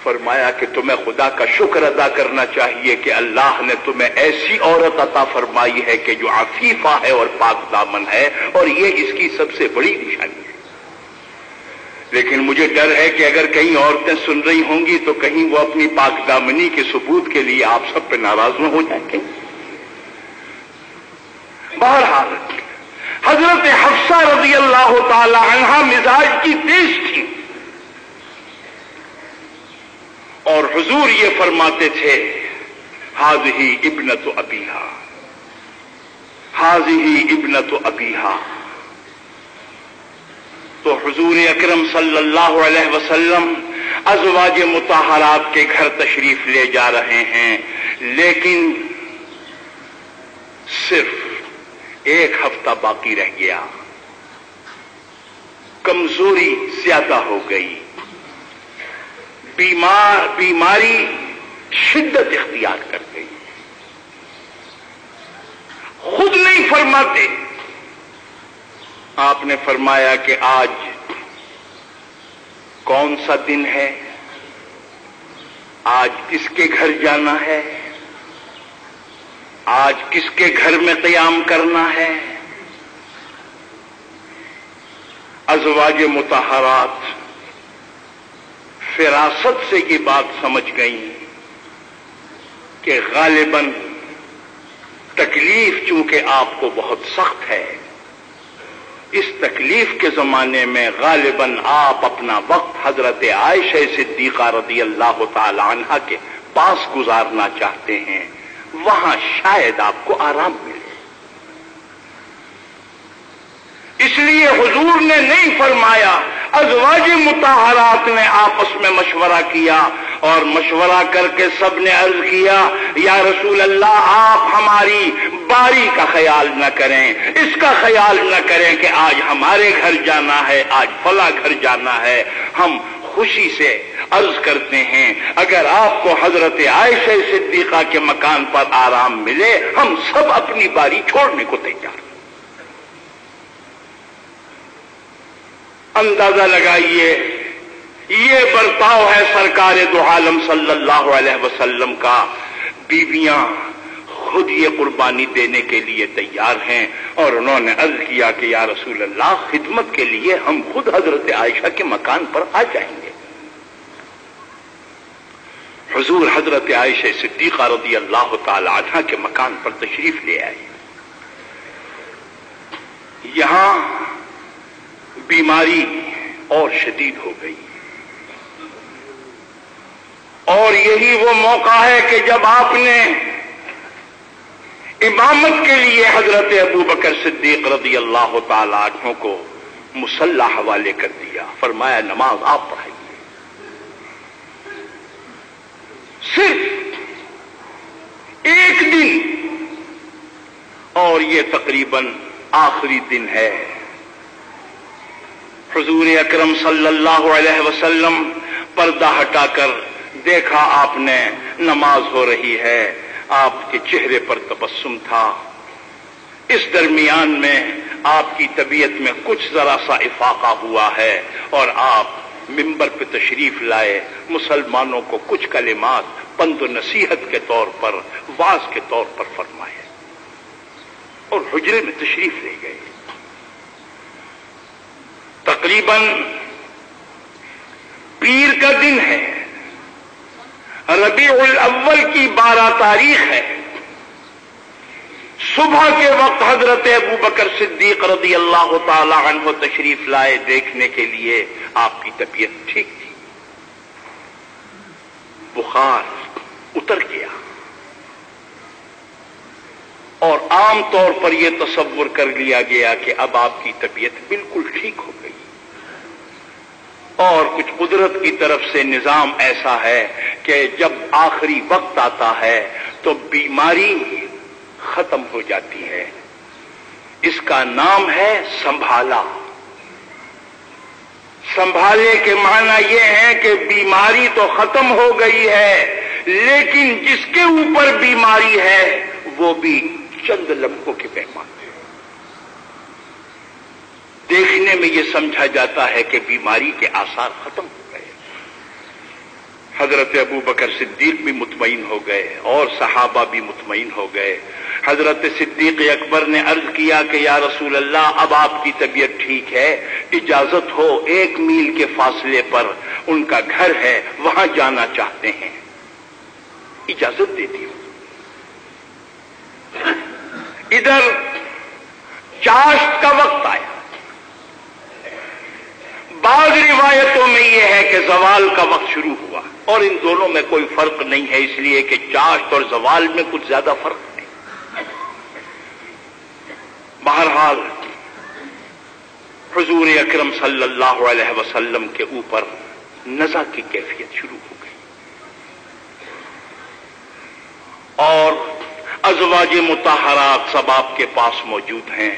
فرمایا کہ تمہیں خدا کا شکر ادا کرنا چاہیے کہ اللہ نے تمہیں ایسی عورت عطا فرمائی ہے کہ جو عفیفہ ہے اور پاک دامن ہے۔ اور یہ اس کی سب سے بڑی نشانی ہے۔ لیکن مجھے ڈر ہے کہ اگر کہیں عورتیں سن رہی ہوں گی تو کہیں وہ اپنی پاک دامنی کے ثبوت کے لیے آپ سب پہ ناراض نہ ہو جائیں۔ گے بہرحال، حضرت حفصہ رضی اللہ تعالی عنہ مزاج کی تیز تھی۔ اور حضور یہ فرماتے تھے حاض ہی ابنت ابیہا حاض ہی ابنت ابیہا تو حضور اکرم صلی اللہ علیہ وسلم ازواج متحرات کے گھر تشریف لے جا رہے ہیں۔ لیکن صرف ایک ہفتہ باقی رہ گیا۔ کمزوری زیادہ ہو گئی۔ بیمار، بیماری شدت اختیار کر گئی۔ خود نہیں فرماتے۔ آپ نے فرمایا کہ آج کون سا دن ہے؟ آج کس کے گھر جانا ہے؟ آج کس کے گھر میں قیام کرنا ہے؟ ازواج متحرات فراست سے یہ بات سمجھ گئی کہ غالباً تکلیف چونکہ آپ کو بہت سخت ہے۔ اس تکلیف کے زمانے میں غالباً آپ اپنا وقت حضرت عائشہ صدیقہ رضی اللہ تعالی عنہ کے پاس گزارنا چاہتے ہیں، وہاں شاید آپ کو آرام ملے۔ اس لیے حضور نے نہیں فرمایا، ازواج متحرات نے آپس میں مشورہ کیا اور مشورہ کر کے سب نے عرض کیا، یا رسول اللہ، آپ ہماری باری کا خیال نہ کریں۔ اس کا خیال نہ کریں کہ آج ہمارے گھر جانا ہے، آج فلاں گھر جانا ہے۔ ہم خوشی سے عرض کرتے ہیں، اگر آپ کو حضرت عائشہ صدیقہ کے مکان پر آرام ملے، ہم سب اپنی باری چھوڑنے کو تیار اندازہ لگائیے، یہ برتاؤ ہے سرکار دو عالم صلی اللہ علیہ وسلم کا۔ بیویاں خود یہ قربانی دینے کے لیے تیار ہیں اور انہوں نے عرض کیا کہ یا رسول اللہ، خدمت کے لیے ہم خود حضرت عائشہ کے مکان پر آ جائیں گے۔ حضور حضرت عائشہ صدیقہ رضی اللہ تعالی عنہ کے مکان پر تشریف لے آئے۔ یہاں بیماری اور شدید ہو گئی۔ اور یہی وہ موقع ہے کہ جب آپ نے امامت کے لیے حضرت ابو بکر صدیق رضی اللہ تعالی عنہ کو مسلح حوالے کر دیا، فرمایا، نماز آپ پڑھائیے۔ صرف ایک دن، اور یہ تقریباً آخری دن ہے۔ حضور اکرم صلی اللہ علیہ وسلم پردہ ہٹا کر دیکھا آپ نے نماز ہو رہی ہے، آپ کے چہرے پر تبسم تھا۔ اس درمیان میں آپ کی طبیعت میں کچھ ذرا سا افاقہ ہوا ہے اور آپ ممبر پہ تشریف لائے۔ مسلمانوں کو کچھ کلمات پند و نصیحت کے طور پر، واز کے طور پر فرمائے۔ اور حجرے میں تشریف لے گئے۔ تقریباً پیر کا دن ہے۔ ربیع الاول کی بارہ تاریخ ہے۔ صبح کے وقت حضرت ابو بکر صدیق رضی اللہ تعالی عنہ تشریف لائے دیکھنے کے لیے آپ کی طبیعت ٹھیک تھی۔ بخار اتر گیا۔ اور عام طور پر یہ تصور کر لیا گیا کہ اب آپ کی طبیعت بالکل ٹھیک ہو گئی۔ اور کچھ قدرت کی طرف سے نظام ایسا ہے کہ جب آخری وقت آتا ہے تو بیماری ختم ہو جاتی ہے۔ اس کا نام ہے سنبھالا۔ سنبھالے کے معنی یہ ہے کہ بیماری تو ختم ہو گئی ہے، لیکن جس کے اوپر بیماری ہے وہ بھی چند لمحوں کے پیمان ہے دیکھنے میں یہ سمجھا جاتا ہے کہ بیماری کے آثار ختم ہو گئے۔ حضرت ابو بکر صدیق بھی مطمئن ہو گئے اور صحابہ بھی مطمئن ہو گئے۔ حضرت صدیق اکبر نے عرض کیا کہ یا رسول اللہ، اب آپ کی طبیعت ٹھیک ہے، اجازت ہو، ایک میل کے فاصلے پر ان کا گھر ہے، وہاں جانا چاہتے ہیں۔ اجازت دے دی ادھر چاشت کا وقت آیا۔ بعض روایتوں میں یہ ہے کہ زوال کا وقت شروع ہوا اور ان دونوں میں کوئی فرق نہیں ہے، اس لیے کہ چاشت اور زوال میں کچھ زیادہ فرق نہیں بہرحال، حضور اکرم صلی اللہ علیہ وسلم کے اوپر نزا کی کیفیت شروع ہو گئی۔ اور ازواج متحرات سب آپ کے پاس موجود ہیں۔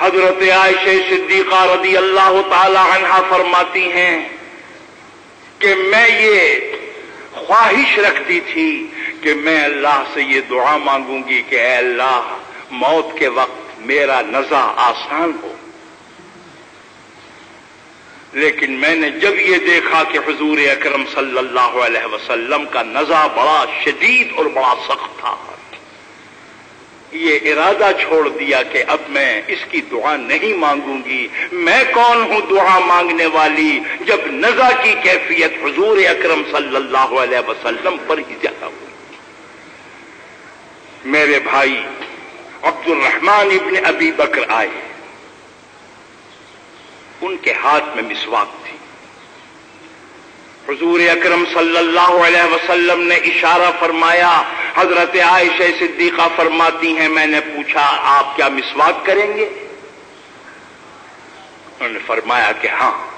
حضرت عائشہ صدیقہ رضی اللہ تعالی عنہ فرماتی ہیں کہ میں یہ خواہش رکھتی تھی کہ میں اللہ سے یہ دعا مانگوں گی کہ اے اللہ، موت کے وقت میرا نزا آسان ہو۔ لیکن میں نے جب یہ دیکھا کہ حضور اکرم صلی اللہ علیہ وسلم کا نزا بڑا شدید اور بڑا سخت تھا۔ یہ ارادہ چھوڑ دیا کہ اب میں اس کی دعا نہیں مانگوں گی۔ میں کون ہوں دعا مانگنے والی جب نزا کی کیفیت حضور اکرم صلی اللہ علیہ وسلم پر ہی زیادہ ہوئی۔ میرے بھائی عبد الرحمان ابن ابی بکر آئے۔ ان کے ہاتھ میں مسواک تھی۔ حضور اکرم صلی اللہ علیہ وسلم نے اشارہ فرمایا، حضرت عائشہ صدیقہ فرماتی ہیں، میں نے پوچھا، آپ کیا مسواک کریں گے؟ انہوں نے فرمایا کہ ہاں۔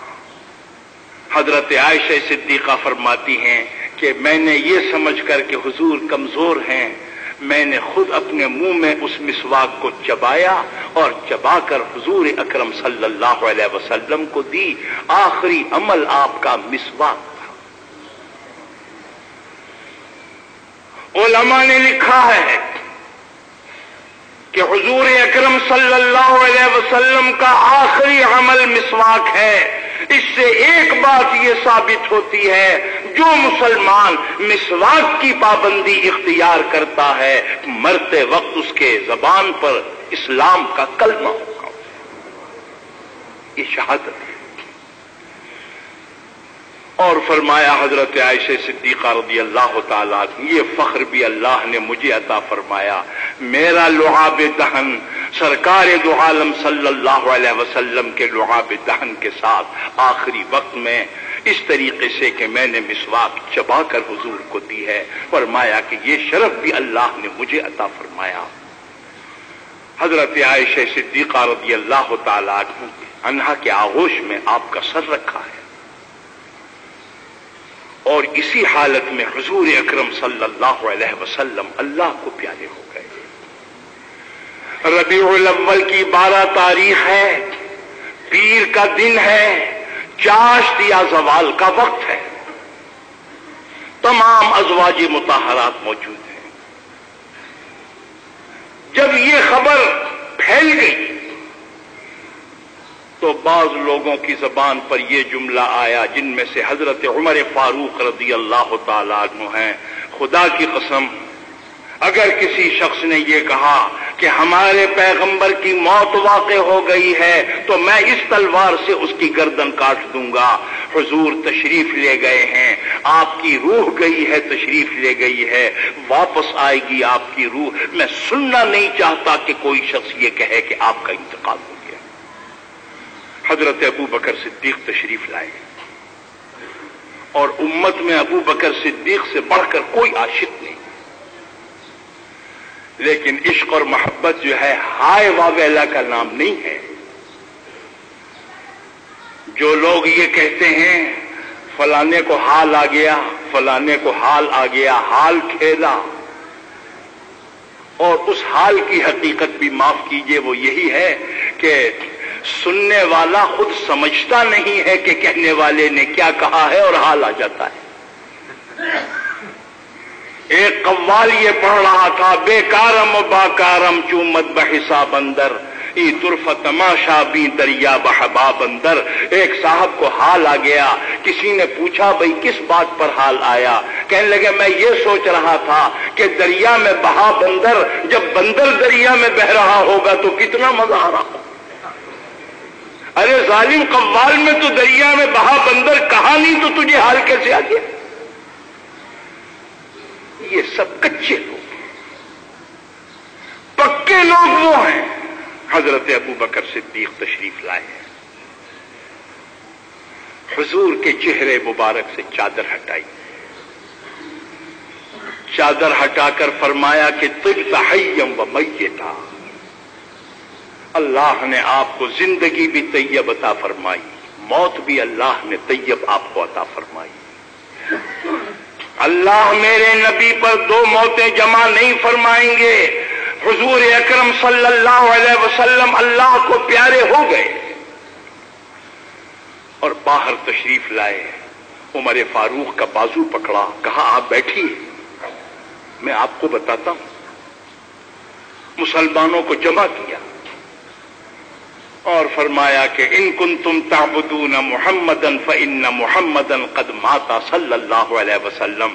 حضرت عائشہ صدیقہ فرماتی ہیں کہ میں نے یہ سمجھ کر کہ حضور کمزور ہیں میں نے خود اپنے منہ میں اس مسواک کو چبایا اور چبا کر حضور اکرم صلی اللہ علیہ وسلم کو دی۔ آخری عمل آپ کا مسواک علماء نے لکھا ہے کہ حضور اکرم صلی اللہ علیہ وسلم کا آخری عمل مسواک ہے۔ اس سے ایک بات یہ ثابت ہوتی ہے، جو مسلمان مسواک کی پابندی اختیار کرتا ہے، مرتے وقت اس کے زبان پر اسلام کا کلمہ ہوگا یہ شہادت ہے۔ اور فرمایا حضرت عائشہ صدیقہ رضی اللہ تعالیٰ یہ فخر بھی اللہ نے مجھے عطا فرمایا۔ میرا لعاب دہن، سرکار دو عالم صلی اللہ علیہ وسلم کے لعاب دہن کے ساتھ آخری وقت میں اس طریقے سے کہ میں نے مسواک چبا کر حضور کو دی ہے، فرمایا کہ یہ شرف بھی اللہ نے مجھے عطا فرمایا۔ حضرت عائشہ صدیقہ رضی اللہ تعالیٰ انہا کے آغوش میں آپ کا سر رکھا ہے۔ اور اسی حالت میں حضور اکرم صلی اللہ علیہ وسلم اللہ کو پیارے ہو گئے۔ ربیع الاول کی بارہ تاریخ ہے، پیر کا دن ہے چاشت یا زوال کا وقت ہے۔ تمام ازواج متحرات موجود ہیں۔ جب یہ خبر پھیل گئی تو بعض لوگوں کی زبان پر یہ جملہ آیا جن میں سے حضرت عمر فاروق رضی اللہ تعالیٰ عنہ ہیں۔ خدا کی قسم، اگر کسی شخص نے یہ کہا کہ ہمارے پیغمبر کی موت واقع ہو گئی ہے، تو میں اس تلوار سے اس کی گردن کاٹ دوں گا۔ حضور تشریف لے گئے ہیں، آپ کی روح گئی ہے، تشریف لے گئی ہے۔ واپس آئے گی آپ کی روح۔ میں سننا نہیں چاہتا کہ کوئی شخص یہ کہے کہ آپ کا انتقال ہو۔ حضرت ابو بکر صدیق تشریف لائے۔ اور امت میں ابو بکر صدیق سے بڑھ کر کوئی عاشق نہیں۔ لیکن عشق اور محبت جو ہے، ہائے واویلا کا نام نہیں ہے۔ جو لوگ یہ کہتے ہیں، فلانے کو حال آ گیا، فلانے کو حال آ گیا، حال کھیلا اور اس حال کی حقیقت بھی معاف کیجیے، وہ یہی ہے کہ سننے والا خود سمجھتا نہیں ہے کہ کہنے والے نے کیا کہا ہے اور حال آ جاتا ہے۔ ایک قوال یہ پڑھ رہا تھا بے کارم با کارم چومت بحسا بندر ای ترف تماشا بھی دریا بحبا بندر ایک صاحب کو حال آ گیا، کسی نے پوچھا بھائی کس بات پر حال آیا؟ کہنے لگے، میں یہ سوچ رہا تھا کہ دریا میں بہا بندر، جب بندر دریا میں بہ رہا ہوگا تو کتنا مزہ آ رہا ہوگا۔ ارے ظالم قوال میں تو دریا میں بہا بندر کہا نہیں تو تجھے حال کیسے آ گیا؟ یہ سب کچے لوگ پکے لوگ وہ ہیں۔ حضرت ابو بکر صدیق تشریف لائے ہیں۔ حضور کے چہرے مبارک سے چادر ہٹائی۔ چادر ہٹا کر فرمایا کہ تجھ تحیم و میتا اللہ نے آپ کو زندگی بھی طیب عطا فرمائی، موت بھی اللہ نے طیب آپ کو عطا فرمائی۔ اللہ میرے نبی پر دو موتیں جمع نہیں فرمائیں گے۔ حضور اکرم صلی اللہ علیہ وسلم اللہ کو پیارے ہو گئے۔ اور باہر تشریف لائے۔ عمر فاروق کا بازو پکڑا، کہا، آپ بیٹھیے۔ میں آپ کو بتاتا ہوں۔ مسلمانوں کو جمع کیا۔ اور فرمایا کہ ان کن تم تابدون محمد فن محمد قد ماتا صلی اللہ علیہ وسلم۔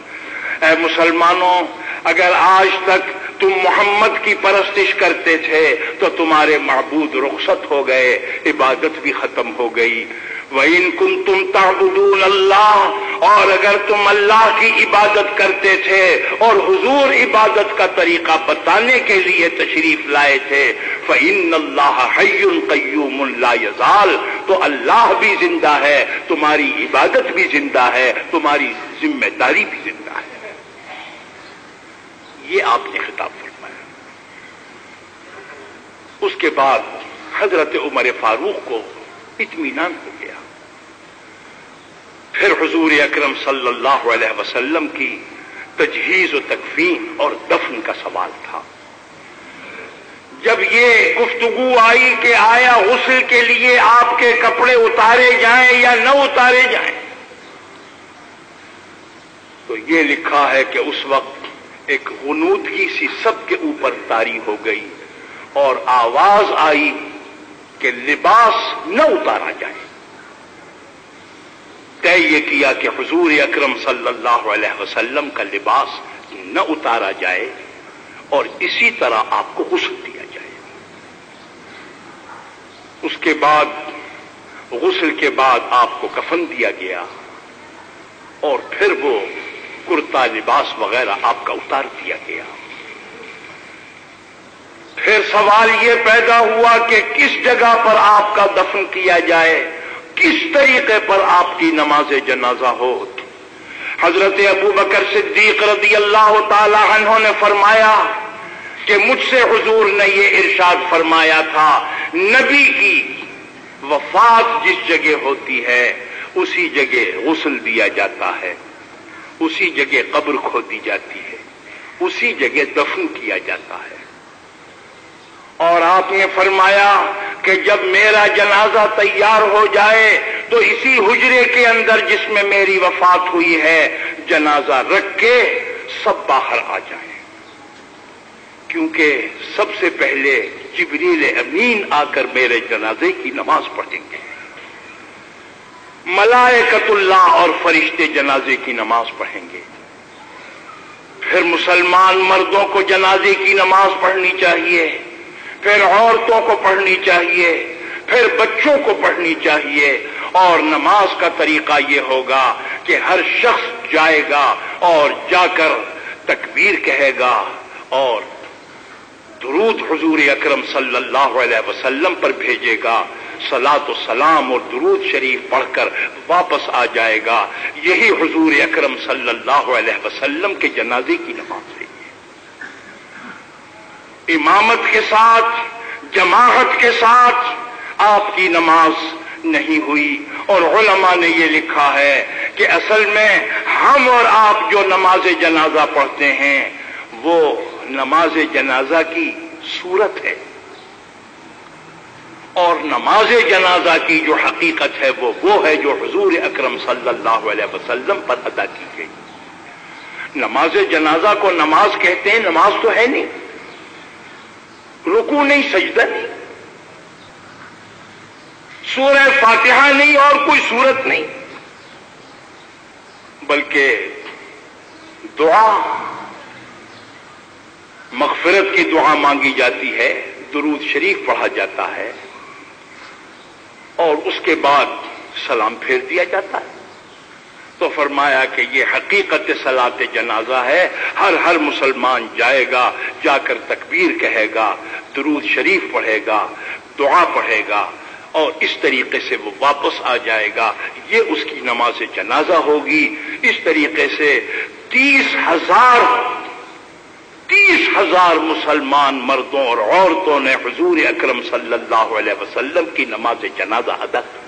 اے مسلمانوں، اگر آج تک تم محمد کی پرستش کرتے تھے تو تمہارے معبود رخصت ہو گئے، عبادت بھی ختم ہو گئی۔ وَإِن كُنتُمْ تَعْبُدُونَ اللَّهِ، اور اگر تم اللہ کی عبادت کرتے تھے اور حضور عبادت کا طریقہ بتانے کے لیے تشریف لائے تھے، فَإِنَّ اللَّهَ حَيٌّ قَيُّومٌ لَا يَزَالُ۔ تو اللہ بھی زندہ ہے، تمہاری عبادت بھی زندہ ہے، تمہاری ذمہ داری بھی زندہ ہے۔ یہ آپ نے خطاب فرمایا۔ اس کے بعد حضرت عمر فاروق کو اطمینان ہو گیا۔ پھر حضور اکرم صلی اللہ علیہ وسلم کی تجہیز و تکفین اور دفن کا سوال تھا۔ جب یہ گفتگو آئی کہ آیا غسل کے لیے آپ کے کپڑے اتارے جائیں یا نہ اتارے جائیں، تو یہ لکھا ہے کہ اس وقت ایک غنودگی سی سب کے اوپر تاری ہو گئی اور آواز آئی کہ لباس نہ اتارا جائے۔ طے یہ کیا کہ حضور اکرم صلی اللہ علیہ وسلم کا لباس نہ اتارا جائے اور اسی طرح آپ کو غسل دیا جائے۔ اس کے بعد، غسل کے بعد آپ کو کفن دیا گیا اور پھر وہ کرتا لباس وغیرہ آپ کا اتار دیا گیا۔ پھر سوال یہ پیدا ہوا کہ کس جگہ پر آپ کا دفن کیا جائے؟ کس طریقے پر آپ کی نماز جنازہ ہو؟ حضرت ابو بکر صدیق رضی اللہ تعالی عنہ نے فرمایا کہ مجھ سے حضور نے یہ ارشاد فرمایا تھا، نبی کی وفات جس جگہ ہوتی ہے، اسی جگہ غسل دیا جاتا ہے، اسی جگہ قبر کھودی جاتی ہے، اسی جگہ دفن کیا جاتا ہے۔ اور آپ نے فرمایا کہ جب میرا جنازہ تیار ہو جائے تو اسی حجرے کے اندر جس میں میری وفات ہوئی ہے، جنازہ رکھ کے سب باہر آ جائیں۔ کیونکہ سب سے پہلے جبریل امین آ کر میرے جنازے کی نماز پڑھیں گے۔ ملائکت اللہ اور فرشتے جنازے کی نماز پڑھیں گے۔ پھر مسلمان مردوں کو جنازے کی نماز پڑھنی چاہیے۔ پھر عورتوں کو پڑھنی چاہیے، پھر بچوں کو پڑھنی چاہیے۔ اور نماز کا طریقہ یہ ہوگا کہ ہر شخص جائے گا اور جا کر تکبیر کہے گا اور درود حضور اکرم صلی اللہ علیہ وسلم پر بھیجے گا۔ سلاۃ و سلام اور درود شریف پڑھ کر واپس آ جائے گا۔ یہی حضور اکرم صلی اللہ علیہ وسلم کے جنازے کی نماز ہے۔ امامت کے ساتھ، جماعت کے ساتھ آپ کی نماز نہیں ہوئی۔ اور علماء نے یہ لکھا ہے کہ اصل میں ہم اور آپ جو نماز جنازہ پڑھتے ہیں، وہ نماز جنازہ کی صورت ہے۔ اور نماز جنازہ کی جو حقیقت ہے، وہ وہ ہے جو حضور اکرم صلی اللہ علیہ وسلم پر ادا کی گئی۔ نماز جنازہ کو نماز کہتے ہیں، نماز تو ہے نہیں۔ رکو نہیں، سجدہ نہیں۔ سورہ فاتحہ نہیں اور کوئی صورت نہیں۔ بلکہ دعا، مغفرت کی دعا مانگی جاتی ہے، درود شریف پڑھا جاتا ہے اور اس کے بعد سلام پھیر دیا جاتا ہے۔ تو فرمایا کہ یہ حقیقت سلاد جنازہ ہے، ہر ہر مسلمان جائے گا، جا کر تکبیر کہے گا، درود شریف پڑھے گا، دعا پڑھے گا، اور اس طریقے سے وہ واپس آ جائے گا۔ یہ اس کی نماز جنازہ ہوگی۔ اس طریقے سے تیس ہزار تیس ہزار مسلمان مردوں اور عورتوں نے حضور اکرم صلی اللہ علیہ وسلم کی نماز جنازہ ادا کی۔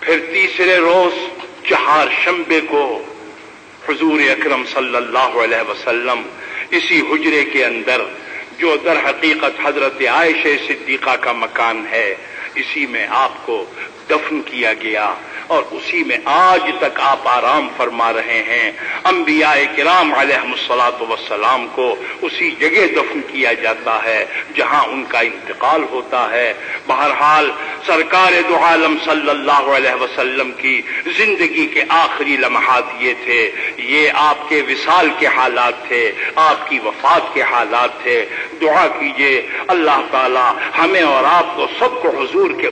پھر تیسرے روز چہار شمبے کو حضور اکرم صلی اللہ علیہ وسلم اسی حجرے کے اندر جو در حقیقت حضرت عائشہ صدیقہ کا مکان ہے، اسی میں آپ کو دفن کیا گیا اور اسی میں آج تک آپ آرام فرما رہے ہیں۔ انبیاء کرام علیہ السلاط وسلام کو اسی جگہ دفن کیا جاتا ہے جہاں ان کا انتقال ہوتا ہے۔ بہرحال سرکار دو عالم صلی اللہ علیہ وسلم کی زندگی کے آخری لمحات یہ تھے۔ یہ آپ کے وصال کے حالات تھے، آپ کی وفات کے حالات تھے۔ دعا کیجیے، اللہ تعالی ہمیں اور آپ کو سب کو حضور کے